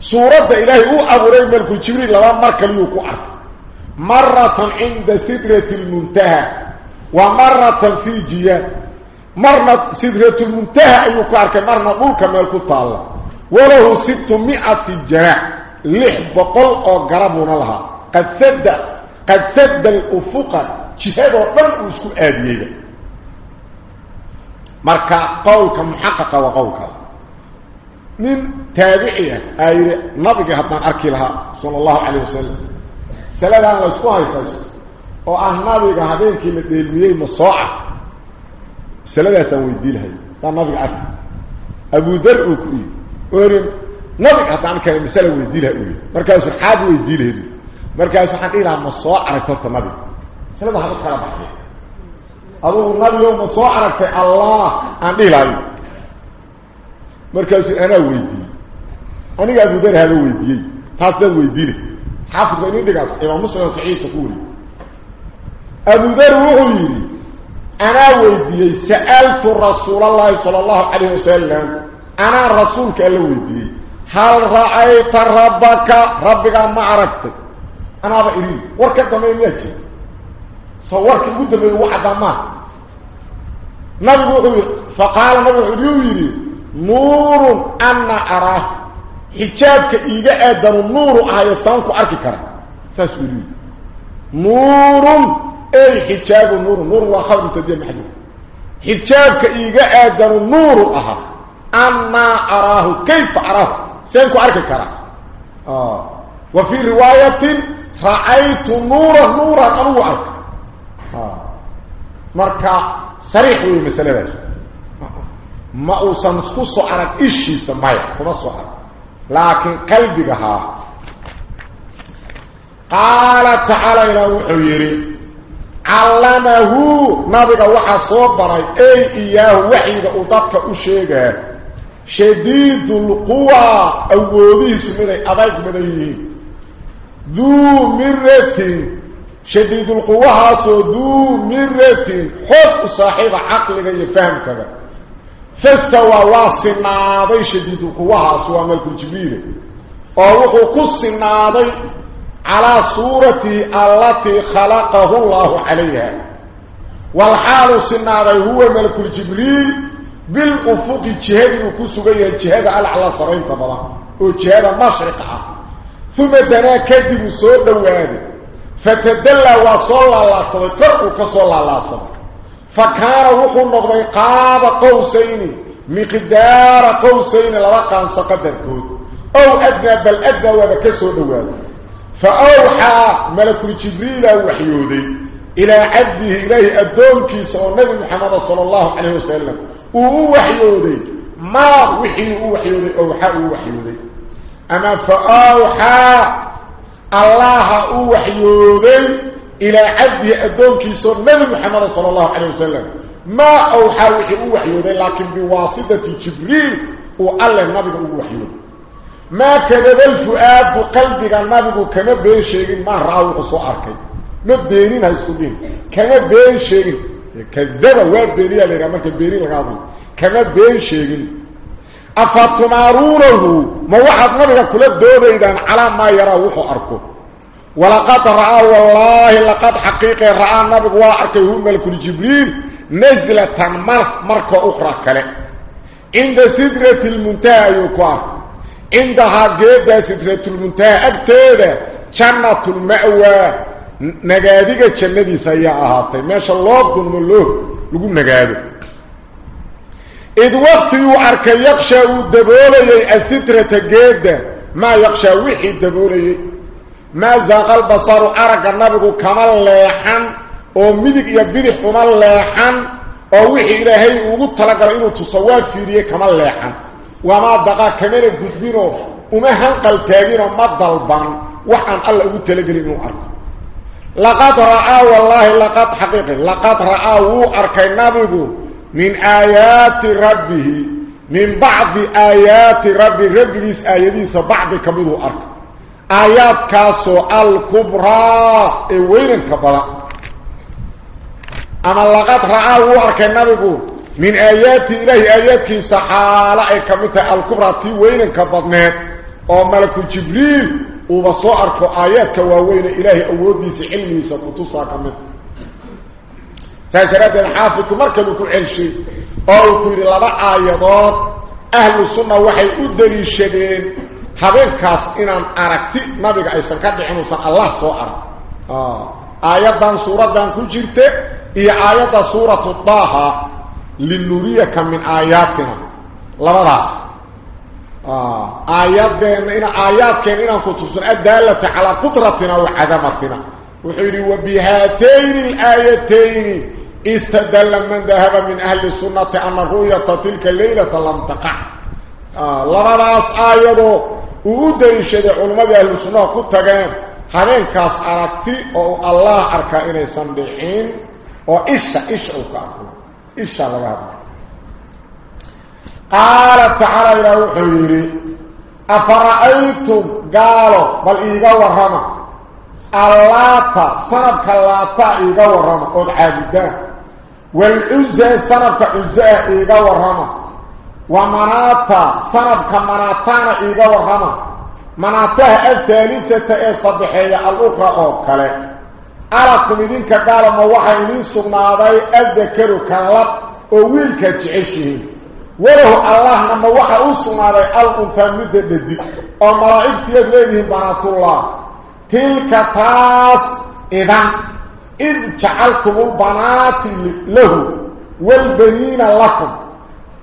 صورة إلهي هو أبوري ملك جبريل لما مركا ليوكو أرك مرة عند سدرة المنتهى ومرة في جيان مرة سدرة المنتهى أيوكو أرك مرة ملك ملك طالة وله ستمائة جناح لح بقل أو قربنا لها. قد سد قد سد الأفق جهاد وطن وسكو آدية مركا قولك محقق وقولك. من تابعية أي نبي هطان أركي لها صلى الله عليه وسلم. سلام الله اسكوها يساس وأه نبي هبينك لديلمية مصاعة. سلام يسوي الدين هاي. نبي أركي أبو ذر أكوي ورم نبي هطان كان مسألة ويدي لها مركا يسوي حاد ويدي لها markaas waxaan dhihi lahaa ma soo aragta horta nabiga maslada haba kala baxday adugu nabigo ma soo aragtay allah aan dhihi lahayo markaasuu anaa weydiiyey aniga abudar haba weydiiyey taas daad weydiine xaafid ba inin dhigaas imaam muslim saxiixa ku weriye abudar wuxuu yidhi anaa weydiiyey sa'altu rasuulallahi sala allahu calayh wasalam anaa rasuulka alla weydiiyey hal ra'ayta rabbaka rabbigaa ma aragtay أنا أبا إريد وركا دمين يأتي صورك قد دمين وعدا ما نبي وحوي فقال نبي وحوي نور أنا أراه. حجابك إيجا أدن النور آية سانكو أركي كرا ساسولي نور أي حجاب النور. نور وخبر تدين محجوب حجابك إيجا أدن النور آها أنا أراه. كيف أراه؟ سانكو أركي كرا آه. وفي رواية رأيت نورا نورا أروعك آه. مركا صريح وي مسألة ما أوصن خصو عرق إشي سمايا كما سؤال لكن قلبك ها قال تعالى إلى وحيري علمه. نبغى وحا صبري أي إياه وحيد أضبك أشيغا. شديد القوى. أوليه سمدي أضيك مديه ذو مرة. شديد القوة ذو مرة. حب صاحب عقلك يفهم كذا. فاستوى واصناضي شديد القوة هاسو عملك الجبيل ووحو كالصناضي على صورة التي خلقه الله عليها. والحال صناضي هو ملك الجبريل بالأفق الجهاد وكسوغي الجهاد على على صرين طبعا. وجهاد مشرقة. ثم دنا كدب سو دواد فتدلى وصلى الله صدق وكصلى الله صدق فكان وحو نقضي قاب قوسين مقدار قوسين لبقى سقدر كود أو أدنى بل أدنى وبكسو دواد فأوحى ملك جبريل وحيودي إلى عبده الدون صلى النبي محمد صلى الله عليه وسلم. وهو وحيودي ما وحي وحيودي أوحى وحيودي أما فأوحى الله وحيودي إلى عبده الدون صلى النبي محمد صلى الله عليه وسلم. ما أوحى وحي وحيودي لكن بواسطة جبريل وقال النبي وحيودي ما كذب الفؤاد قلبك النبي كما بين شيء ما رأوا سو أركي ما بينين هيسودين كما بين شيء كذب وبيني على رمك بيني لغاضي كما بين شيء أفتمارونه ما واحد نبي كل الدودة إذا على ما يرى وحو أركو ولقد رأى والله لقد حقيقة رأى النبي وأركيه ملك جبريل نزلة مركة أخرى كلا عند سدرة المنتهى يكوار عندها جيدة سترة المنتهى أكتادة جنة المأوى. نقاديك جنة سيئة ما شاء الله قلنا له لقول نقادي إذ وقت يوعرك يقشى الدبولي السترة جيدة. ما يقشى وحي الدبولي ما زاق البصر عرق النبي كمال ليحن ومدك يبدح كمال ليحن ووحي إلهي لك إنه تصواب في ريه كمال ليحن وما دقا كمان قدبينو وما هنقل تاغينو ما ضلبان وحان الله ugu talagalay inuu arko laqad raa wallahi laqad haqiqi laqad raa wu من آيات ربه من بعض آيات ربه. رب ربليس آياتيس بعض كمده أرك. آيات كاسو الكبرى إيه وين كبرى. أما اللغات رأاه أرك النبي. من آيات إله آيات كيسا حالا إيه كمده الكبرى. تي وين كبرى وملك جبريل وصو أرك آيات كواوين إله أوديس علميس وطوصا كمده سيسرات الحافظ مركب كل علشي أو كل لبع آيات أهل السنة وحي أدري الشدين حبين كاس إنان أركتي نبيك أيسان كدعين وسان الله سوء أرك آه. آيات دان سورة دان كجرته هي آيات سورة الضاحة لنريك من آياتنا لبداس آه. آيات إن آيات كان إنا كتبسن الدالة على قدرتنا وعدمتنا وحيري وبهاتين الآيتين استدل من ذهب من أهل السنة أن الرؤية تلك الليلة لم تقع. آه. لبداس آيات وودري شدي علماء أهل السنة كتغين حنين كاس أركتي أو الله أركا إني صندحين وإشا إشا أكاكو الله هذا قال تعالى إلى وحيري أفرأيتم؟ قالوا بل إيقا ورهما. اللاتا صنبك اللاتا إيقا ورهما. قد عابدان والعزة صنبك عزة إيقا ورهما. ومناتا صنبك مناتان إيقا ورهما. مناتها الثالثة إيه صبحية الأخرى أو كلام أراكم إذنك قال ما وحا إذن سبناضي أذكروا كان لب وويلك جعشهم وله الله لما وحا أسبناضي الأنثى مدى لدي. وملائكة يدلينهم بنات الله. تلك تاس إذن. إذ جعلتم البنات له والبنين لكم.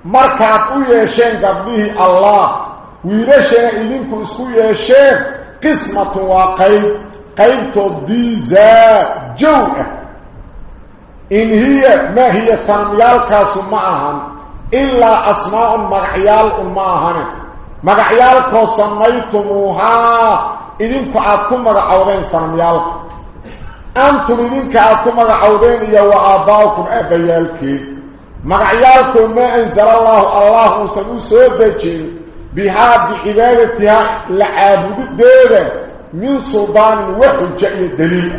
مركات ويشين قبله الله. ويلشين إذنكم إسكو يشين قسمة وقيد قيمته بيزا جوء إن هي ما هي ساميالكاس معهم إلا أسماء مغعيال معهم مغعيالكو سميتموها. إذنكو عادكم مغعودين ساميالك أنتم إذنك عادكم مغعودين يا وآباؤكم أبيالك مغعيالكم ما أنزل الله الله سنو سودجين بها بعبادتها لعابد الديره من سلطان وحجة دليل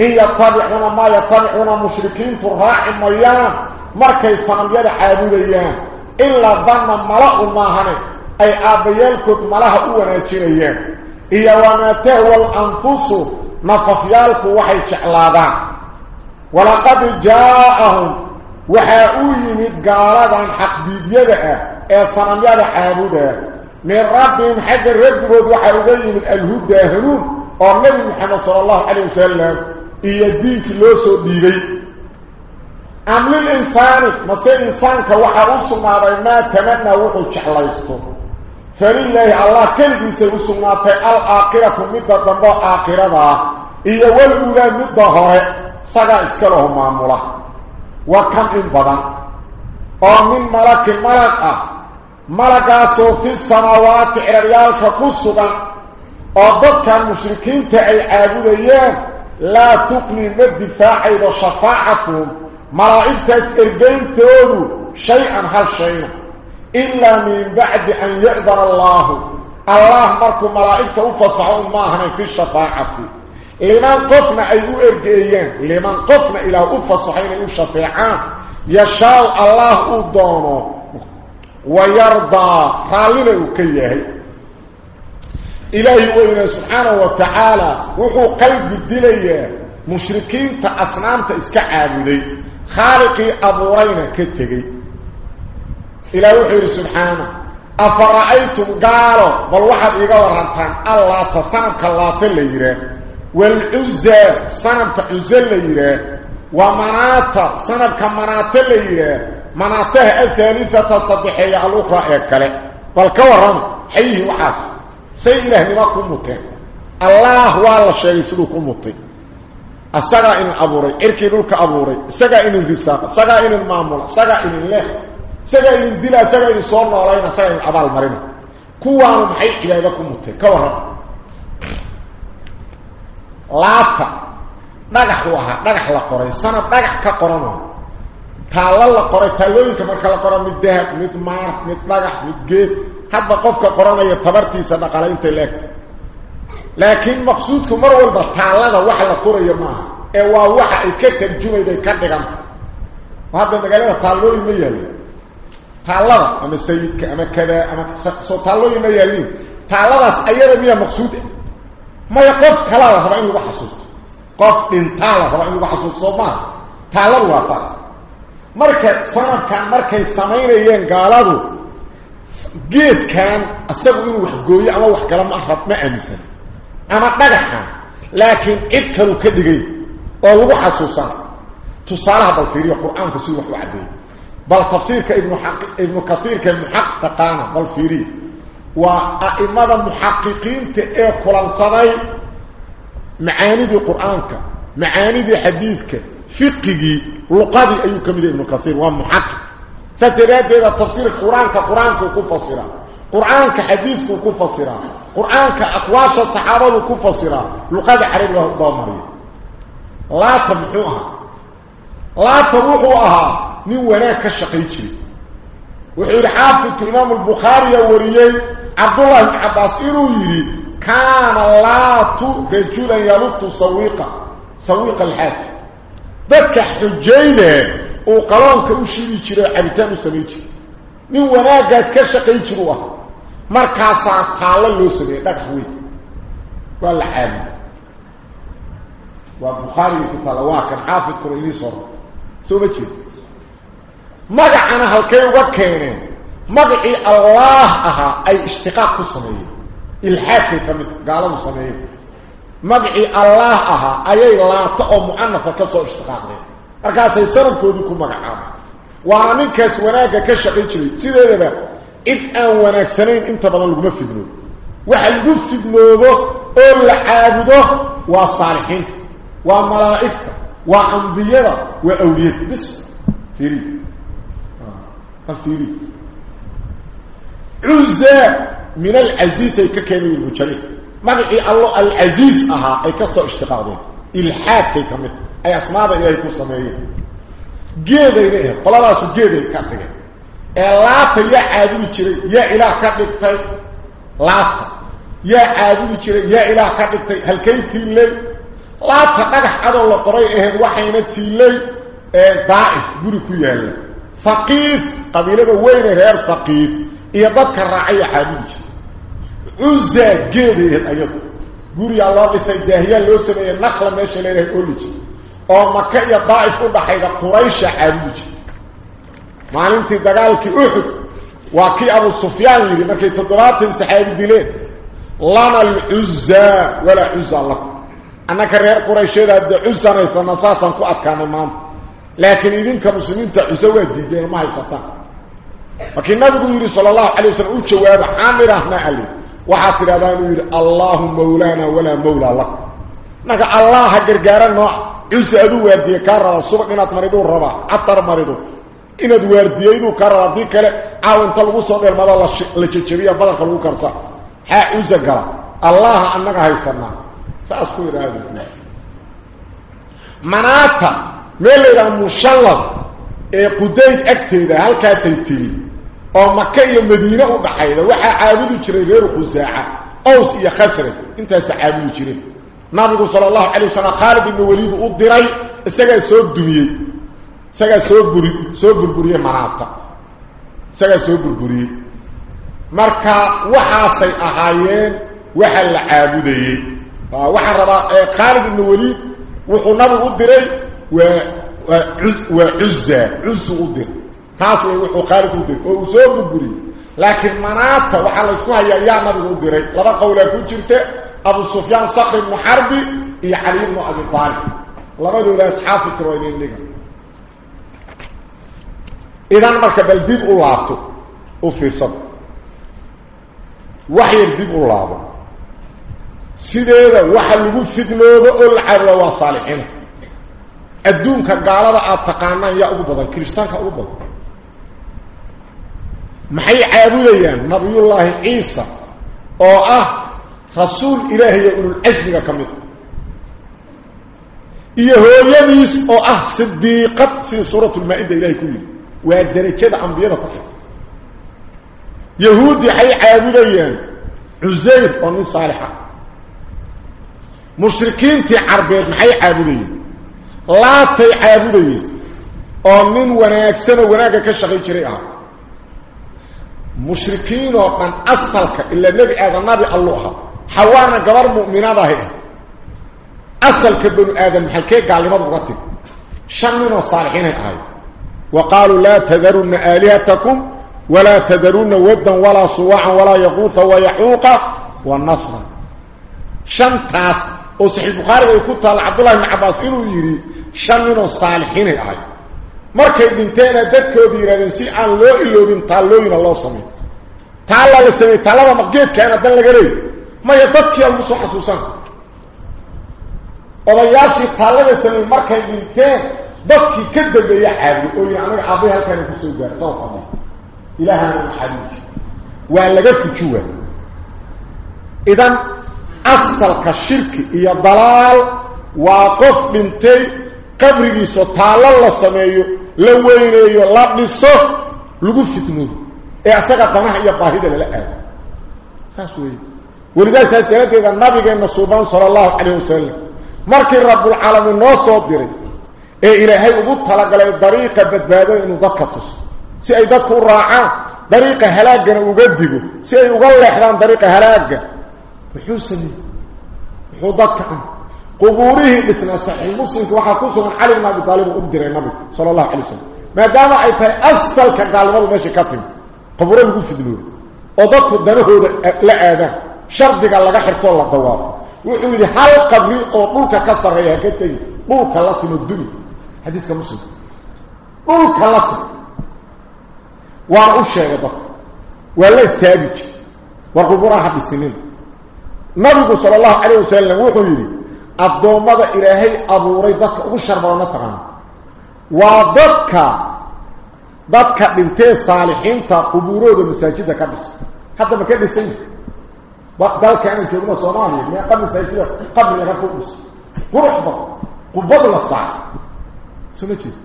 إن يتبعون ما يتبعون مشركين تراعي ميان مركي صنبيات حابوديان إلا ظن ملأ الماهنة أي آبيالكت ملأها أولا جنيان إيا وما تهوى الأنفس نففيالك وحي شعلادان ولقد جاءهم وحاوي متقالدا حق بيديده ee sanamyada caabuda من ربهم حق الرب وحا من الهدى هنون والنبي محمد صلى الله عليه وسلم إيا الدين كلوسو ديري أم للإنسان مسيء إنسان كوحا أصنا ما تمنى وحو شحليسته فلله الله كلبي سيسماتي الآخرة مدى ضمبا آخرة إيا والأولى مدى هاي سقا إسكالهم معمولة وكم إن بدن ومن ملك ملك ملكاسو في السماوات عريالك قصدا وضدك المشركين تأي عابدين لا تقني من دفاعي وشفاعتهم ملائكة إرقين تودوا شيئا هل شيئا إلا من بعد أن يقدر الله. الله مركو ملائكة أفصعون ماهنا في الشفاعة. لمن قفنا أي إرقيين لمن قفنا إلى أفصحين الشفاعة يشاء الله أدونه ويرضى. حالنا وكيه إلهي وإنه سبحانه وتعالى. وحو قلب الدلية مشركين تأصنام تأسكع عابدي خالقي أبورين كتغي. إلهي وحير سبحانه أفرأيتم قالوا بل واحد إيقا الله تصنبك الله تليره والعزة صنبك عزة ليره ومناطة صنبك مناطة ليره مناطة الثالثة صبحية الأخرى إيكالي بل كورم حيه وحاسب سي إله نما كمتين الله والله شيء سدو كمتين أساقا إن أبوري إركي دولك أبوري ساقا إن الرساق ساقا إن المعمولة ساقا سغي بلا سغي صورنا علينا سغي عبال مرنا كو عام محي إلى لكم متكور لاطا نغخ وها نغخ لا قري سنة دغخ كا قرن تالا لا قري تالوين كما كلا قرن من ذهب من مار من دغخ من جيت. حد بقف كا قرن يا تبرتي صدقال إنت لك. لكن مقصودكم مرول بتالا وحا لا قري ما اي وا وحا اي كتب جوميد اي كدغان هذا دغاله تالوين ميالي تعلم أما سيدك أما كذا أما سوى تعلم يما يالين تعلم أيضا مين مقصود ما يقف كلارا فبعين يبحثوا قف بنتالا فبعين يبحثوا صوما تعلم واسا مركة صنب كان مركة سمين ايان قالادو قيد كان أسابقين وحقوية أما وحق لما أخرب ما أمسا أما قدحا لكن إبتلوا كدقين أولو بحثوا صنب تصالح بالفيري وقرآن كسير وحبه بل تفسير ابن حق ابن كثير كمحققان بل فيري. وأئمة محققين تئ كلن صدي معاني القرآنك معاني حديثك فقهي لقد اي كم ابن كثير ومحقق ستراد إلى تفسير القران كقران كفسرا قران كحديث كفسرا قران أقوال الصحابة كفسرا لقد حرر الله الضامري. لا تبحوها لا تروحوا من وراء كشقيتي وحي الحافظ كلمام البخاري وريي عبد الله عباس إرويري كان لا ترجل يلط سويقة سويقة الحاكم بك حجينا وقالوا انك اشيري كلا عبتان سميتي من وراء كشقيتي روح مركزا قال الله سبيه بك حويت والعبد وابخاري كتلواك الحافظ كريني صور سوف تشيري ahaa ay ishtiqaaq ku sameeyeen ilxaadkay ka mid gaaladu sameeyeen magacii allaah ahaa ayay laata oo mucanasa ka soo ishtiqaaqdeen markaasay sanadkoodii ku magacaabay waana ninkaas wanaagga ka shaqayn jiray sideedaba cid aan wanaagsanayn inta badan laguma fidnoodo waxa lagu fidnoodo oo la caabudo waa saalixiinta waa malaa'igta waa ambiyada waa awliyada bis fiiri cuzza min alcaziiz ay ka keenay ilmujariin magacii allo alcaziiz ahaa ay ka soo ishtiqaaqdeen ilxaadkay ka mid ay asmaada ilaahay ku sameeyeen geedayna eh qoladaasu geeday ka dhigay ee laata yaa caabudi jiray yaa ilaah ka dhigtay laata yaa caabudi jiray yaa ilaah ka dhigtay halkay tiilay laata dhagax cadoo la qoray ahayd ثقيف قبيله وين غير ثقيف يذكر رعي حديث عزى جيره أيضا غوري الله سيداهيا لو سمي النخل ماشي ليه اولج أو مكه يا ضعيف بحيد قريش حديث ما انت دغالك احد وكي ابو سفيان اللي ما كنت درات سحاب دليل لنا العزى ولا عزى لك أنا كرير قريش هذا عزى ليس نصاصا كو اكان مانت laakiin idinka muslimiinta cuso waa diideen ma haysataan markii nabigu yidhi sala allahu calay wasalam u jawaaba xaamirahna ali waxaad tidhahdaa inuu yidhi allaahu mawlaana walaa mawlaa lak naga allah ha gargaara nooc cuse aduu waardiye kaa rabaa subag inaad mariduu rabaa catar marido inaad waardiyeyduu kaa rabaa haddii kale caaw inta lagu soo dheelmado la jejebiya badanka lagu karsa xaa cuse gala meel la yidhaha mushallad ee qudayd agteeda halkaasay timi oo maka iyo madiine u dhaxayda waxaa caabudi jiray reer khusaaca aws iyo khasraj intaasa caabudi jireen nabigu sala allahu calay wasalam khaalid ibnu waliid u diray isagaa soo dumiyey isagaa soo buri soo burburiyey manaata isagaa soo burburiyey marka waxaasay ahaayeen waxa la caabudayey waxaan rabaa khaalid ibnu waliid wuxuu nabigu u diray وعزة عزة ودر تاسو وحو خالق ودر وزور مدبري لكن مناطة وحال اسمها يا نبي ودر لما قولا كنت أبو سفيان صقر المحاربي إي علي بن أبي طالب. لما دول الأسحاب الكروينين لك إذن مركب بالدين أولاته وفي صد وحي الدين أولاته سيدة وحل وفد لوبة أول عرى وصالحينه. Adduunka gaalada aada taqaanaan yaa ugu badan kiristaanka ugu badan. Maxay caabudayaan nabiyullaahi ciisa oo ah rasuul ilaahiyo ululcasmiga ka mid? Iyo hooyadiis oo ah sidiiqad sidii suuratulmaa-ida ilahay ku yidhi. Waa derajada ambiyada ku xigta. Yahuudi waxay caabudayaan cusayr oo nin saalixa. Mushrikiintii carbeed maxay caabudayeen laatay caabudayeen oo nin wanaagsanoo wanaagga ka shaqay jiray ah mushrikiinoo dhan asalka ilaa nebi aadan nabi allu aha xawaana gabar mu'minaad ahi ah asalka banu aadam maxalkee gaalnimadu uga tigi shan ninoo saalixiinay ahay wa qaaluu laa tadarunna aalihatakum walaa tadarunna waddan walaa suwacan walaa yaquuha wayaxuuqa wa nasra shantaas oo saxiix bukhaariga ay ku taalla cabdullahi ibni cabbaas inuu yidhi shan ninoo saalixiinay ahay markay dhinteena dadkooda yidhahdeen si aan loo iloobin taallooyina loo samay taallaa la sameeyey taallada maqgeedkaana dan laga leey maya dadkiia lagu soo xasuusan odayaashii taallada sameeyey markay dhinteen dadkii ka dambeeya caabuday oo yidhi anaga aabbay halkaana kusoo gaara soo fadhi ilaahana maxamuud waa laga fujuwa idan asalka shirki iyo dalaal waa qof dhintay qabrigiisa taallo la sameeyo la weyneeyo la dhiso lagu fitnoodo ee asaga danaha iyo baahida lala aado. Saas weeye. Welidaas saas daraaddeeda nabigeenna suubaan sala allahu calayh wasalam markii rabbulcaalamiin noo soo diray ee ilaahay ugu talagalay dariiqa badbaadada inuu dadka tuso si ay dadku u raacaan dariiqa halaaggana uga digo si ay uga leexdaan dariiqa halaagga muxuu sameeyey. Muxuu dadka ah dhisnaa saxiix muslimka waxaa ku sugan cali bn abi taalib uu u diray nabigu sala allahu calay wasalam maadaama ay tahay asalka gaalnimadu meesha ka timi qabuuro lagu fidnooyo oo dadku danahooda la aadaan shardiga laga xirtoo la dawaafo wuxuu yidhi hal qabri oo dhulka ka sarreeya haka tegi dhulka la simo duni xadiiska muslimka dhulka la sim waana u sheegay dadka waa addoommada ilaahay abuuray dadka ugu sharbadana taqaano waa dadka dadka dhintee saalixiinta qubuurooda masaajida ka dhisa hadda ma ka dhisan yihi dalka inaan joogno soomaaliya meeqa masaajida qabri laga ku dhisa qurux badan qubad la saac soma jeed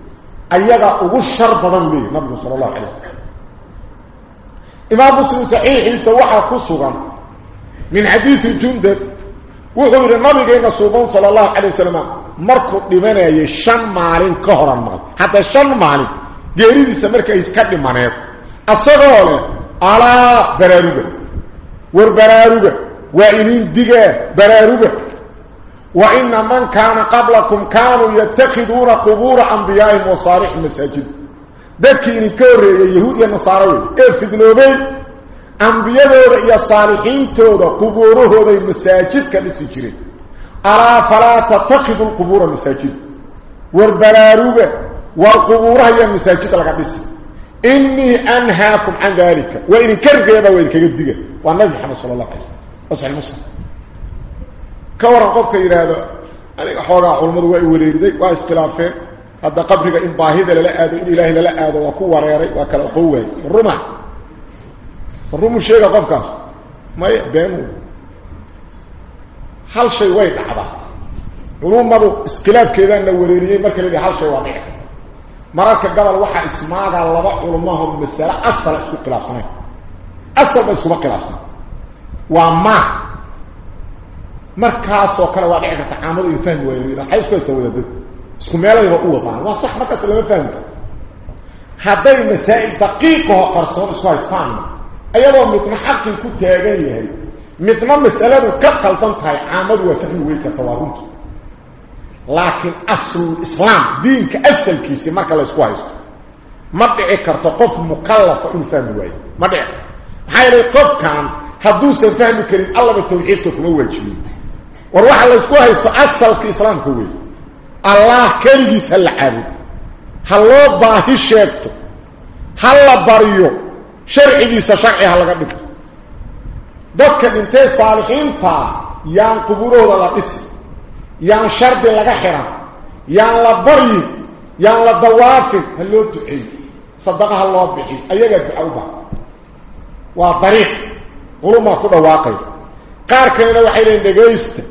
ayagaa ugu shar badan leeyahy nabigu sala allahu calay wasalam imaam muslim saxiixiisa waxaa ku sugan min xadiisi jundab وخوير النبي كان صوبان صلى الله عليه وسلم مركو ديمانيه شان مالين كهران مال حتى شان مالين غيري دي سمركا اسكا ديمانيه اصغول على برارو ور برارو وعينين ديجه برارو وان من كان قبلكم كانوا يتخذون قبور انبياء وصالح مساجد ذكرني كوري يهودي النصارى افدنوبين iyo saalixiintooda qubuurahooday masaajid ka dhisi jireen alaa falaa tattakidu lqubuura masaajid war baraaruga war qubuuraha iyo masaajid laga dhisi إني أنهاكم عن ذلك. وإن كرقيبا وإن كردقا والنبي محمد صلى الله عليه وسلم. أصحى المسلم كورا قفك إلى هذا. أنا حوغا علمد وإي وليردي وإسكلافين هذا قبرك إن باهيدا للا آدو إن إلهي للا آدو وكو وريري. وكلا الرمح الرمح الروم الشيخة قفكا ما يأبينه حال شيء ويد حضا علوم مضو اسكلاب كذا النوليريين ملكا لدي حال شيء واضح. مراكا قبل وحا اسماغا اللباء علمهم بالسلاء أصل اسكو قلاصنين أصل اسكو قلاصنين وما مركاس وكلا واضح تعامل يفهم ويريد حيث يسوي ذلك سميلا يغوه ظهر وصح مكا تلما فهمت هذه المسائل دقيقة وقرصون اسكو اسفانه ayadoo midna xaqii ku taagan yahay midna masaladu ka qaldan tahay caamadu waa fahmi wey karta waa runta laakiin aslul diinka asalkiisi marka la isku haysto ma dhici karto qof muqallafa inuu fahmi waayo. Ma dhici karto. Maxaa yeelay qofkan hadduusan fahmi karin allaba tawxiidka kuma waajibiyo war waxa la isku haysto asalka islaamka wey allah keligiis la caabudo ha loo baahi sheegto. Ha la baryo شيكتو هلا بريو شرعي بيسا شرعي هلا قدك دوك انتي صالحين تا يان قبوره الله اسم يان شرط لغا خيرا يان لا بري يان لا دوافي هلو دحي صدقها الله بحي ايغا دعوبا وا طريق ولما كو دواقي قار كانوا waxay leen dhageysta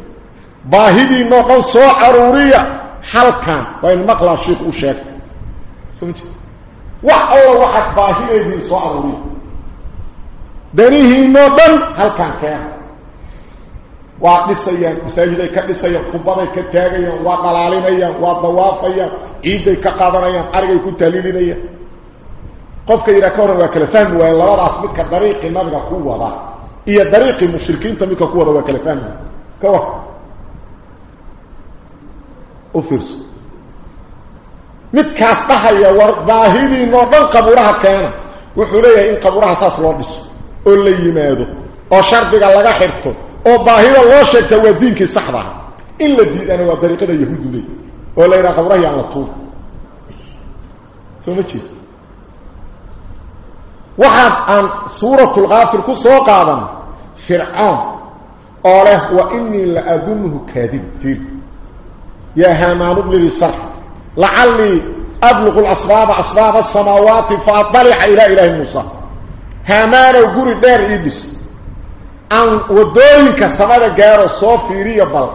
baahidi noo dhan soo aruuriya halkan way maqla sheekh u sheeg samti وحاول وحك باهيلي دي صعبوني دريهي موضن هل كان كان وعد السيان مساجدي كد السيان كباري كتاقيا وقلاليني وضوافيا إيدي كقادريا أرغي كتاليليني قفك إلى كورا وكلفان وإلا لا أصبك الدريق مبغى قوة إيا الدريق المشركين تمك قوة وكلفان كوه أفرسوا kaasta haya war baahidi noo dhan qaburaha keena wuxuu leeyahay in qaburaha saas loo dhiso oo la yimaado oo shardiga laga xirto oo baahida loo sheegta waa diinkii saxda ah in la diidana waa dariiqada yahuudu leey oo la yidhaha qabrahi aan la tuur soo ma jeed waxaan aan suuratul kaafir ku soo qaadan fircoon oo leh wa inii la adunnuhu kaadib fiir yaa haamaanu bni lisar lacallii abluqu lasbaaba asbaaba asamaawaati fa adalixa ilaa ilaahi muusa haamaanow guri dheer ii dhis aan wadooyinka samada gaaro soo fiiriyo bal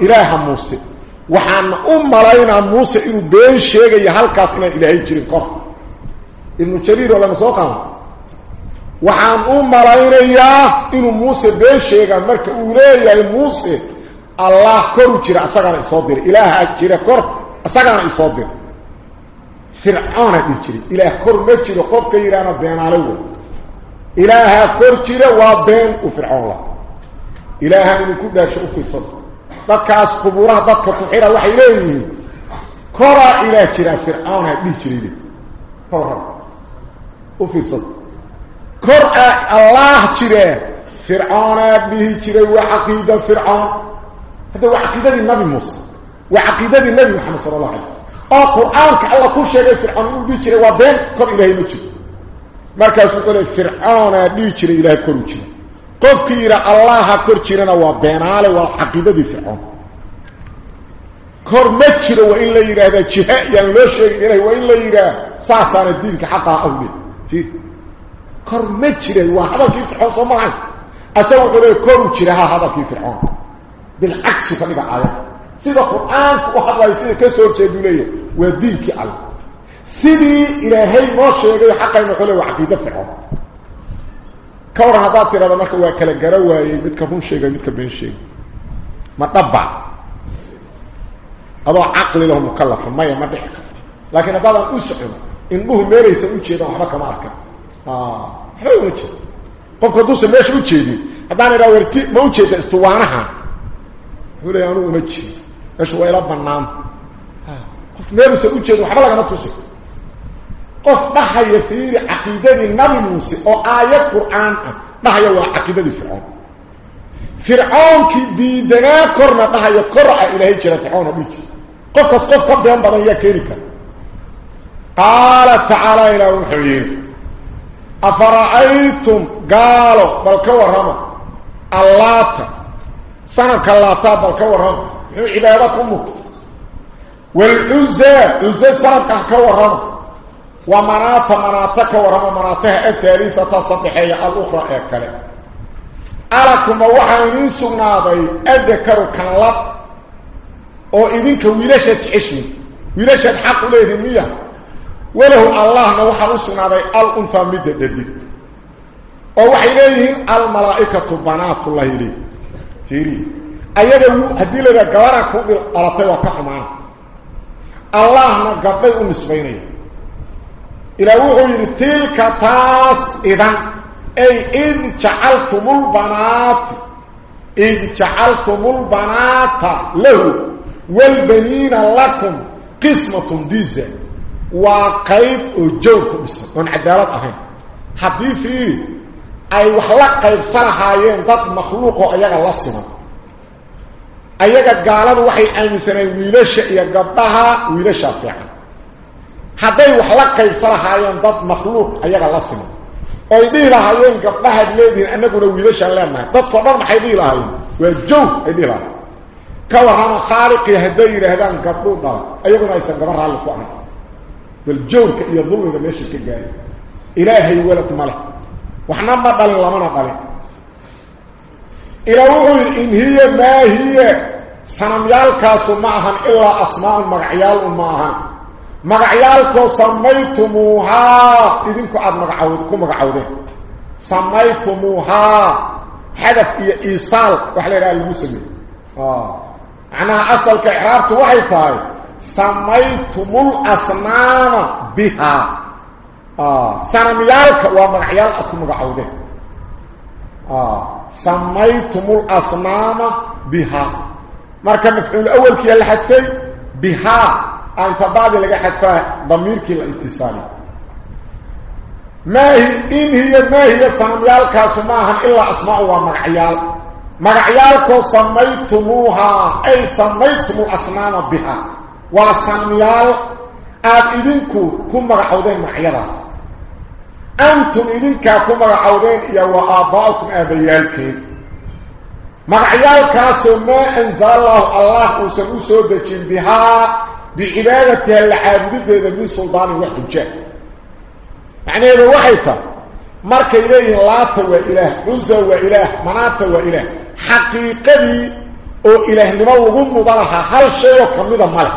ilaaha muuse waxaan u malaynaa muuse inuu been sheegayo halkaas inaan ilaahay jirin kor ibnu jariir oo lama soo qaado waxaan u malaynayaa inuu muuse been sheegaa marka uu leeyahay dhihi jiray ilaah kor ma jiro qofka yidhaahna beenaale wey إلها كورتيرا وبين وفرعون الله إلها إن كل شيء في صدر ذكاس قبورها ذكا كحيرا وحي إليه كرا إله ترى فرعون كرا وفي صدر كرا الله ترى فرعون به ترى وعقيدة فرعون هذا وعقيدة النبي موسى وعقيدة النبي محمد صلى الله عليه وسلم. آه، القران كأن الله كل شيء فرعون بيجري وبين كل إلهي متي مركز كل فرعون بيجري إلى كل شيء. قف كير الله كل شيء أنا وبين على وعقيده فرعون. كور متي لو الا يرا جهة يعني لو شيء إلى وين لا يرا ساسان الدين حقا أولي. في كور متي وهذا في فرعون سمعت أسوي كور جرى هذا في فرعون؟ بالعكس فني بعاله xaqayna xule waa caqiida fircoon ka war haddaad tirahdo marka waa kala gara waayey midka run sheegay midka been sheegay ma dhabba adoo caqli lahu mukallafa maya ma dhici karto laakiin haddaadan u socdo indhuhu meelaysa u jeedan waxba kama arkan waxba uma jeedo qofka hadduusan meesha u jeedin haddaan idhaha warti ma u jeeda istuwaanaha wuxuu leeya anugu uma jeedo إيش ويلا بنام قف ميرو سوجد وحب لا نتوسي قف ضحي في عقيده النبي موسى أو إيه قران ضحي هو عقيده فرعون فرعون كي بي دغا كورنا ضحي كور إلى هجرت عون ابي قف قف كم بين بدن يا كيرك قال تعالى إلى الحبيب افرايتم قالوا بل كورما الله سنك الله تبارك ورحمه كورما عبادكم والعزة عزة سنك كورما ومنات مناتك ورما مناتها الثالثة صبحية الأخرى أكلا ألكم وحاين سنادي أذكر كان لب أو إذنك ويلاشة عشني ويلاشة حق ليه مياه وله الله نوحى سنادي الأنثى مدى ددي أو وحي إليهم الملائكة بنات الله إليه فيري أيضا هدي لنا قوارا كوبي ألطي وكحمان الله نقبل أمسبينيه إلى وحي تلك تاس إذن أي إذ جعلتم البنات إذ جعلتم البنات له والبنين لكم قسمة ديزة وقيب وجوكم من حدي فيه أي وحلق قيب سنحايين ضد مخلوق الله السماء أيها قالوا وحي أمسنين ويلش يقبها ويلش فيها hadday wax la qaybsanahayeen dad makhluuq ayaga la siman oy dhihi lahaayeen gabdhahaad leedihiin annaguna wiilashaan leenahay dadkao dhan maxay dhihi lahaayeen waa joog ay dhihi lahayen ka warrama khaaliqii hadday yidhaahdaan gabdhuu dhala ayaguna aysan gaba raalli ku ahayn bal joogka iyo dulmiga meesha ka gaari ilaahay walad ma leh waxna ma dhalin lamana dhalin ilaa wuxuu yidhi in hiya maa hiya sanamyaalkaasu ma ahan ilaa asmaa'un magacyaal un ma ahan magacyaalkoo samaytumuuhaa idinku aada magacawd ku magacawdeen samaytumuuhaa xadaf iyo iisaal waxa la yidhaha lagu sameeye macnaha asalka icraabtu waxay tahay samaytumul magacawdeen samaytumul asnaama bihaa marka mafcuul awalkiiya la xadfay bihaa أنت بعد لك حتى ضميرك الاتصالي ما هي إن هي ما هي سميالك سماها إلا أسماء ومرعيال مرعيالك سميتموها. أي سميتم الأسنان بها. وسميال آد إذنكو كم مرعودين مرعيالاس أنتم إذنكا كم مرعودين إيا وآباؤكم أبيالكين مرعيالك سماء أنزل الله الله وسنو سودة بها بعبادتها العابدة من سلطان وحجة. يعني هذا وحيطة مرك إليه الله وإله عزة وإله منات وإله حقيقة أو إله نمو مضالها هل شيء كميدا ملك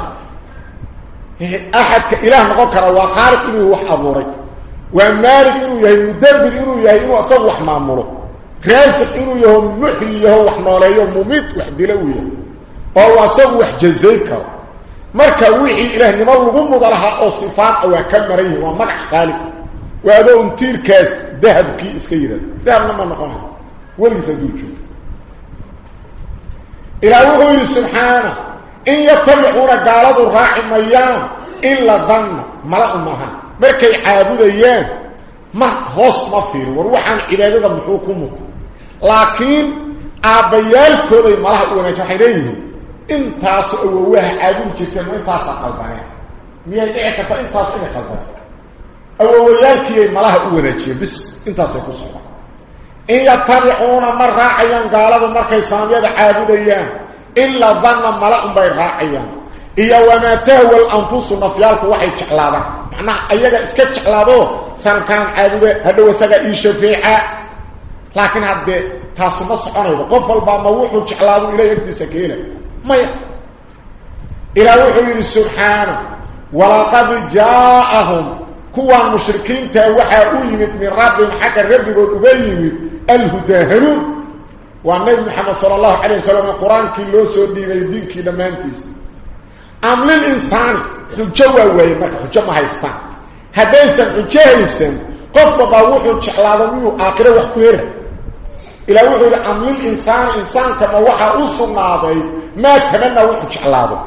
أحد كإله نقوكرا وخارق إنه وح أبوري ومالك إنه يهي مدبر إنه يهي إنه أصاب وحما أمره رازق إنه يهي محي يهي وحما عليه ومميت وحدي لوي أو أصاب وحجزيك مالك وحي إله نمر غمض لها أصفان أو أكمل ريه ومالك خالق وهذا انتير كاس دهب كي إسكيرا دهب لما نقوم وليس دوجو إلى وغير سبحانه إن يطلعون قالدوا راحي ميان إلا ظن ملأ مهان markay caabudayaan ma hoos ma fiirin war waxaan cibaadada muxuu ku muta laakiin aabbayaalkooday malaha u wanaagsan waxay leeyihiin intaas awowaha caabudi jirteen ma intaasa qaldaneen miyay dhici karta intaas inay qaldaneen awowayaalkiiyay malaha u wanaajiyeen bis intaasay ku socdaan in yatabicuuna ma raacayaan gaaladu markay saamyada caabudayaan ilaa danna mala unbay raacayaan iyo wamaa tahwa lanfusu nafyaalku waxay jeclaadaan ayaga iska jeclaadoo sankaan caabude hadhow isagaa ii shafeeca laakiin haddee taasu ma soconaydo qof walbaa ma wuxuu jeclaado ilahay agtiisa keena maya ilaa wuxuu yidhi subxaana walaqad jaaahum kuwaan mushrikiintaa waxaa u yimid min rabbihim xagga rabbigood uga yimid alhudaa hanuun waa nabi maxamed sala allahu calayh wasalam qur-aankii loo soo dhiibay diinkii dhammaantiisa am lilinsaani xujo waa waaye marka xujo ma haystaan haddaysan xujo haysan qofka baa wuxuu jeclaado miyuu aakhiro wax ku hela إلى وحي أم للإنسان إنسان كما وحا أصنعضي ما تمنى وحي جعلاده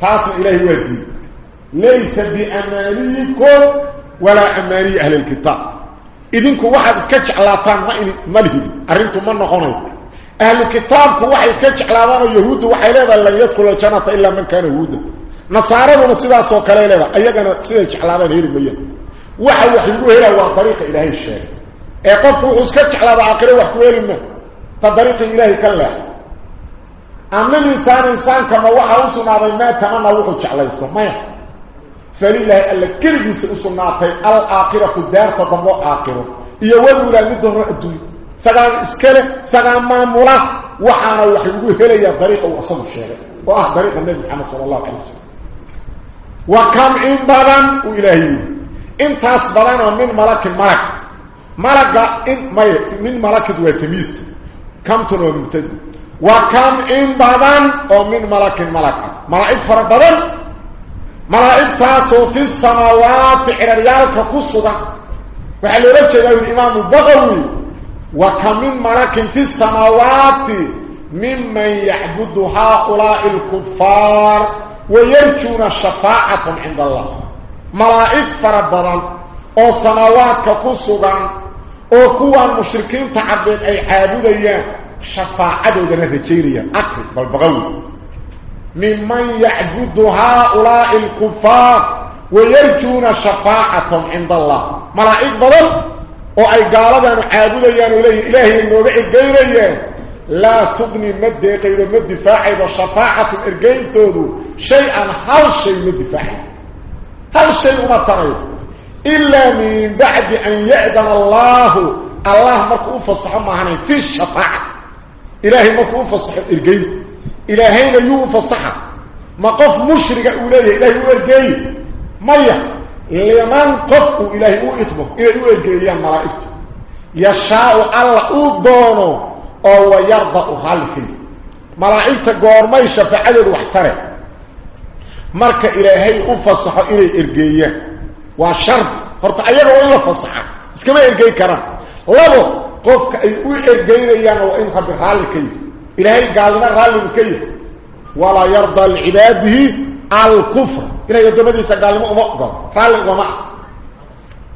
تاصل إليه ودي. ليس بأمانيكم ولا أماني أهل الكتاب. إذنكم واحد اسكتش علاتان ملهي أرنتم من نخوني. أهل الكتاب كو واحد اسكتش علاتان يهود وحي لذا لن يدخل الجنة إلا من كان يهودا. Nasaaraduna sidaasoo kale leeda ayagana siday jeclaadaan heli mayaan waxa wax lagu helaa waa dariiqa ilaahay sheegay ee qofku wuxuu iska jeclaada aakhire wax ku heli ma ta dariiqi ilaahay ka leex ama linsaan insaanka ma waxa u sugnaaday maa tamana wuxuu jeclaysto maya falilaahi alla keligiisa u sugnaatay alaakhiratu daarta dambo aakhiro iyo walulaa midda hore adduunya isagaan iskale isagaan maamula waxaana wax lagu helayaa dariiqa uu asagu sheegay oo ah dariiqa nebi maxamed sala allahu calay wasalam وكم إن بابان وإلهي إن تاسبالان من ملك ملك ملك من ملك دواتميست كم تنو المتد وكم إن بابان ومن ملك ملك ملائك فرق بابان ملائك تاسو في السماوات إلى ريالك كسوة وحل رجل الإمام البغوي وكم من ملك في السماوات ممن يعبد هؤلاء الكفار ويرجون شفاعتهم عند الله. ملائك فربضان أو سماوات كقصوغان أو كوان مشركين تعبد أي عابد ايان شفاعة دونة جيرية. أقل بالبغوية ممن يعبد هؤلاء الكفار ويرجون شفاعتهم عند الله. ملائك فربضان أو أي قالبان عابد ايان اليه اليه اللي وضعي غير ايان لا تغني مد قيد مد دفاعي وشفاعة الارجين تودو شيئا هل شيء مد دفاعي هل شيء ما طيب إلا من بعد أن يعدل الله. الله مكوف الصح ما هني في الشفاعة. إلهي مكوف الصح الارجين الهي لا يوف الصح قف مشرك أولي إلهي ورجي مية. لمن قف إلهي ويطبق إلهي ورجي يا ملائكه يشاء الله ودونه أو يرضى خلفي ملائكه غورمي شفعل وحتره مركه الهي افصح إلى ارجيه وشرط هرت ايغ ولا فصح اسكما ارجي كره لو قف اي أو ارجينا يعني وان خبر حالك الهي قالنا حالك كيف ولا يرضى على الكفر إلى يدمدي سقال ما مقض حالك ما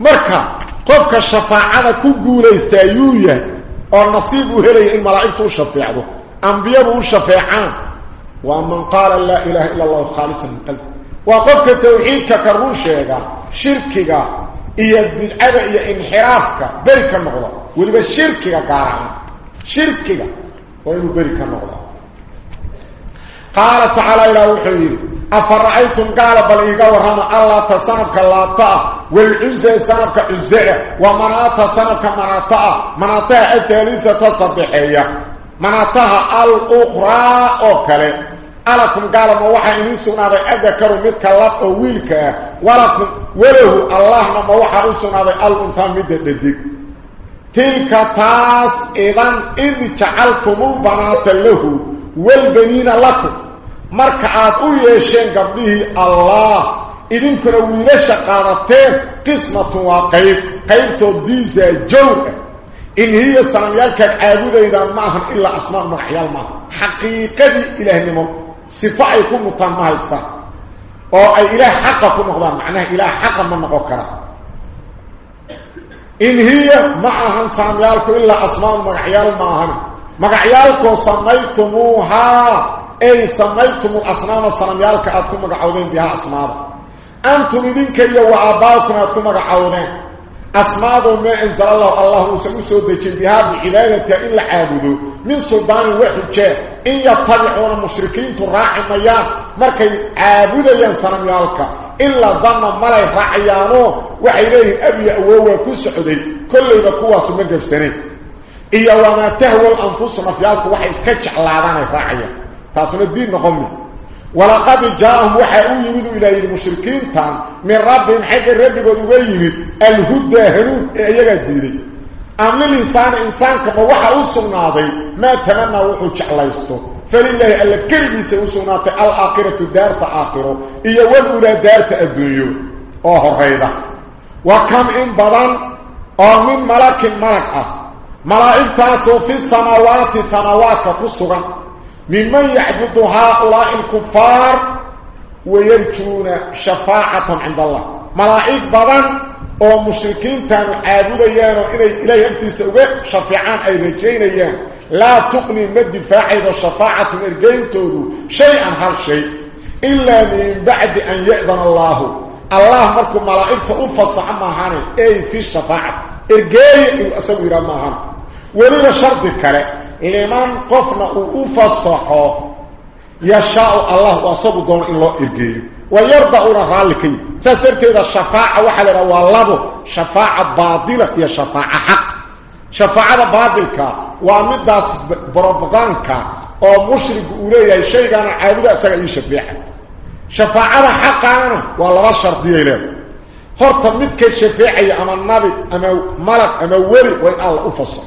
مركه قف شفاعه كغوليستا يويه أو نصيب هلي ان ملائكته شفيعوا انبيو شفيعان ومن قال لا اله الا الله خالصا من قلب وقفك توحيدك كرون شيغا شركك يا بدعه يا انحرافك بركه مقوله ولبشركك قارعه شركك وين بركه مقوله tacaala ilaa wuxuu yidhi أفرأيتم؟ قال بل إيقا ورحمة الله تسنبك اللاتاء والعزة سنبك عزة ومناطة سنبك مناطة مناطة الثالثة تصبحية مناطة الأخرى أوكالي ألكم؟ قال ما وحا إني سنادي أذكروا مدك الله ويلك ولكم وله الله ما وحا سنادي الأنسان مدى الدك تلك تاس إذن إذ جعلتم البنات له. والجنين لكم. مركع أو يشين قبله الله. إذن كنا ويلش قارتين قسمة وقيم قيم تبديز جوك. إن هي سلاميالك عابودة إذا ماهم إلا أسماء محيا الماهم حقيقة إله نمو. صفاء يكون مطمع إستاه أو أي إله حقا كم أخضر معناه إله حقا من مقوكرا إن هي معهم سلاميالك إلا أسماء محيا الماهم magacyaalkoo samaytumuuhaa أي سميتم الأصنام الصنميالك أدكم مقعودين بها أصنام أنتم إذنك يا وآباؤكم أدكم مقعودين أصنام ما إنزل الله الله سيسو دجين بها بعبادة إلا عابدوا من سلطان وحجة إن يتبعون المشركين تراعي ميان مركي عابدا صنميالك إلا ظن ملاي راعيانو وحيليه أبي أووى كسعودي كل إذا كواس مقف إيا وما تهوى الأنفس نفيالك وحي اسكتش على عداني راعيان تاسنا الدين نقوم ولقد جاءهم وحي يمد إلى المشركين تان. من ربهم حق الرب قد يمد الهدى هنود ايجا الديني. أم للإنسان إنسان كما وحي أصناضي ما تمنى وحي شعليسته فلله ألا كلمي سيصناطي الآخرة دارت آخرة. إيا والأولى دارت الدنيا. أوه الرئيدة وكم إن بضان أو من ملك ملك. ملائك تاسو في السماوات سماوات كسوغا ممن يعبد هؤلاء الكفار ويرجون شفاعة عند الله ملائك بضان أو مشركين كانوا عابديان إلي إلي أنت سوى شفاعان أي رجينيان لا تقني مد فاعد الشفاعة مرجين تودو شيئا هل شيء إلا من بعد أن يأذن الله الله مركو ملائكة أفصح معهاني أي في الشفاعة إرقاي أسوي رمهان ولينا شرط كرة. لمن قفنا أفصحه يشاء الله وصبه دون إلا إرقاي ويرضعون ذلك. سأسرت إذا الشفاعة وحل روى الله شفاعة باطلة هي شفاعة حق. شفاعة باطلك. ومداس بروبغانك أو مشرك اوليه شيء كان عابد اسغا شفاعه شفاعة حقا. والله شرطيه له horta midka shafiicaya ama ama malak ama wali way Allah u fasal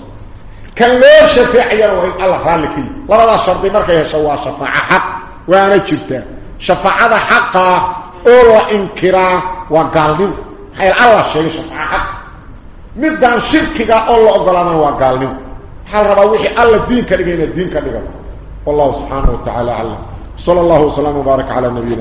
كان لو شفع يروه الله خالكي لما لا شرطي مركي يسوى شفاعة حق. وأنا جلتا شفاعة حقا اولا إنكرا وقالنو حيال الله شيء شفاعة حق. مدان شركك اولا اقلانا وقالنو حال رباوحي الله دينك لغينا دينك لغينا والله سبحانه وتعالى علم صلى الله وسلم وبارك على النبينا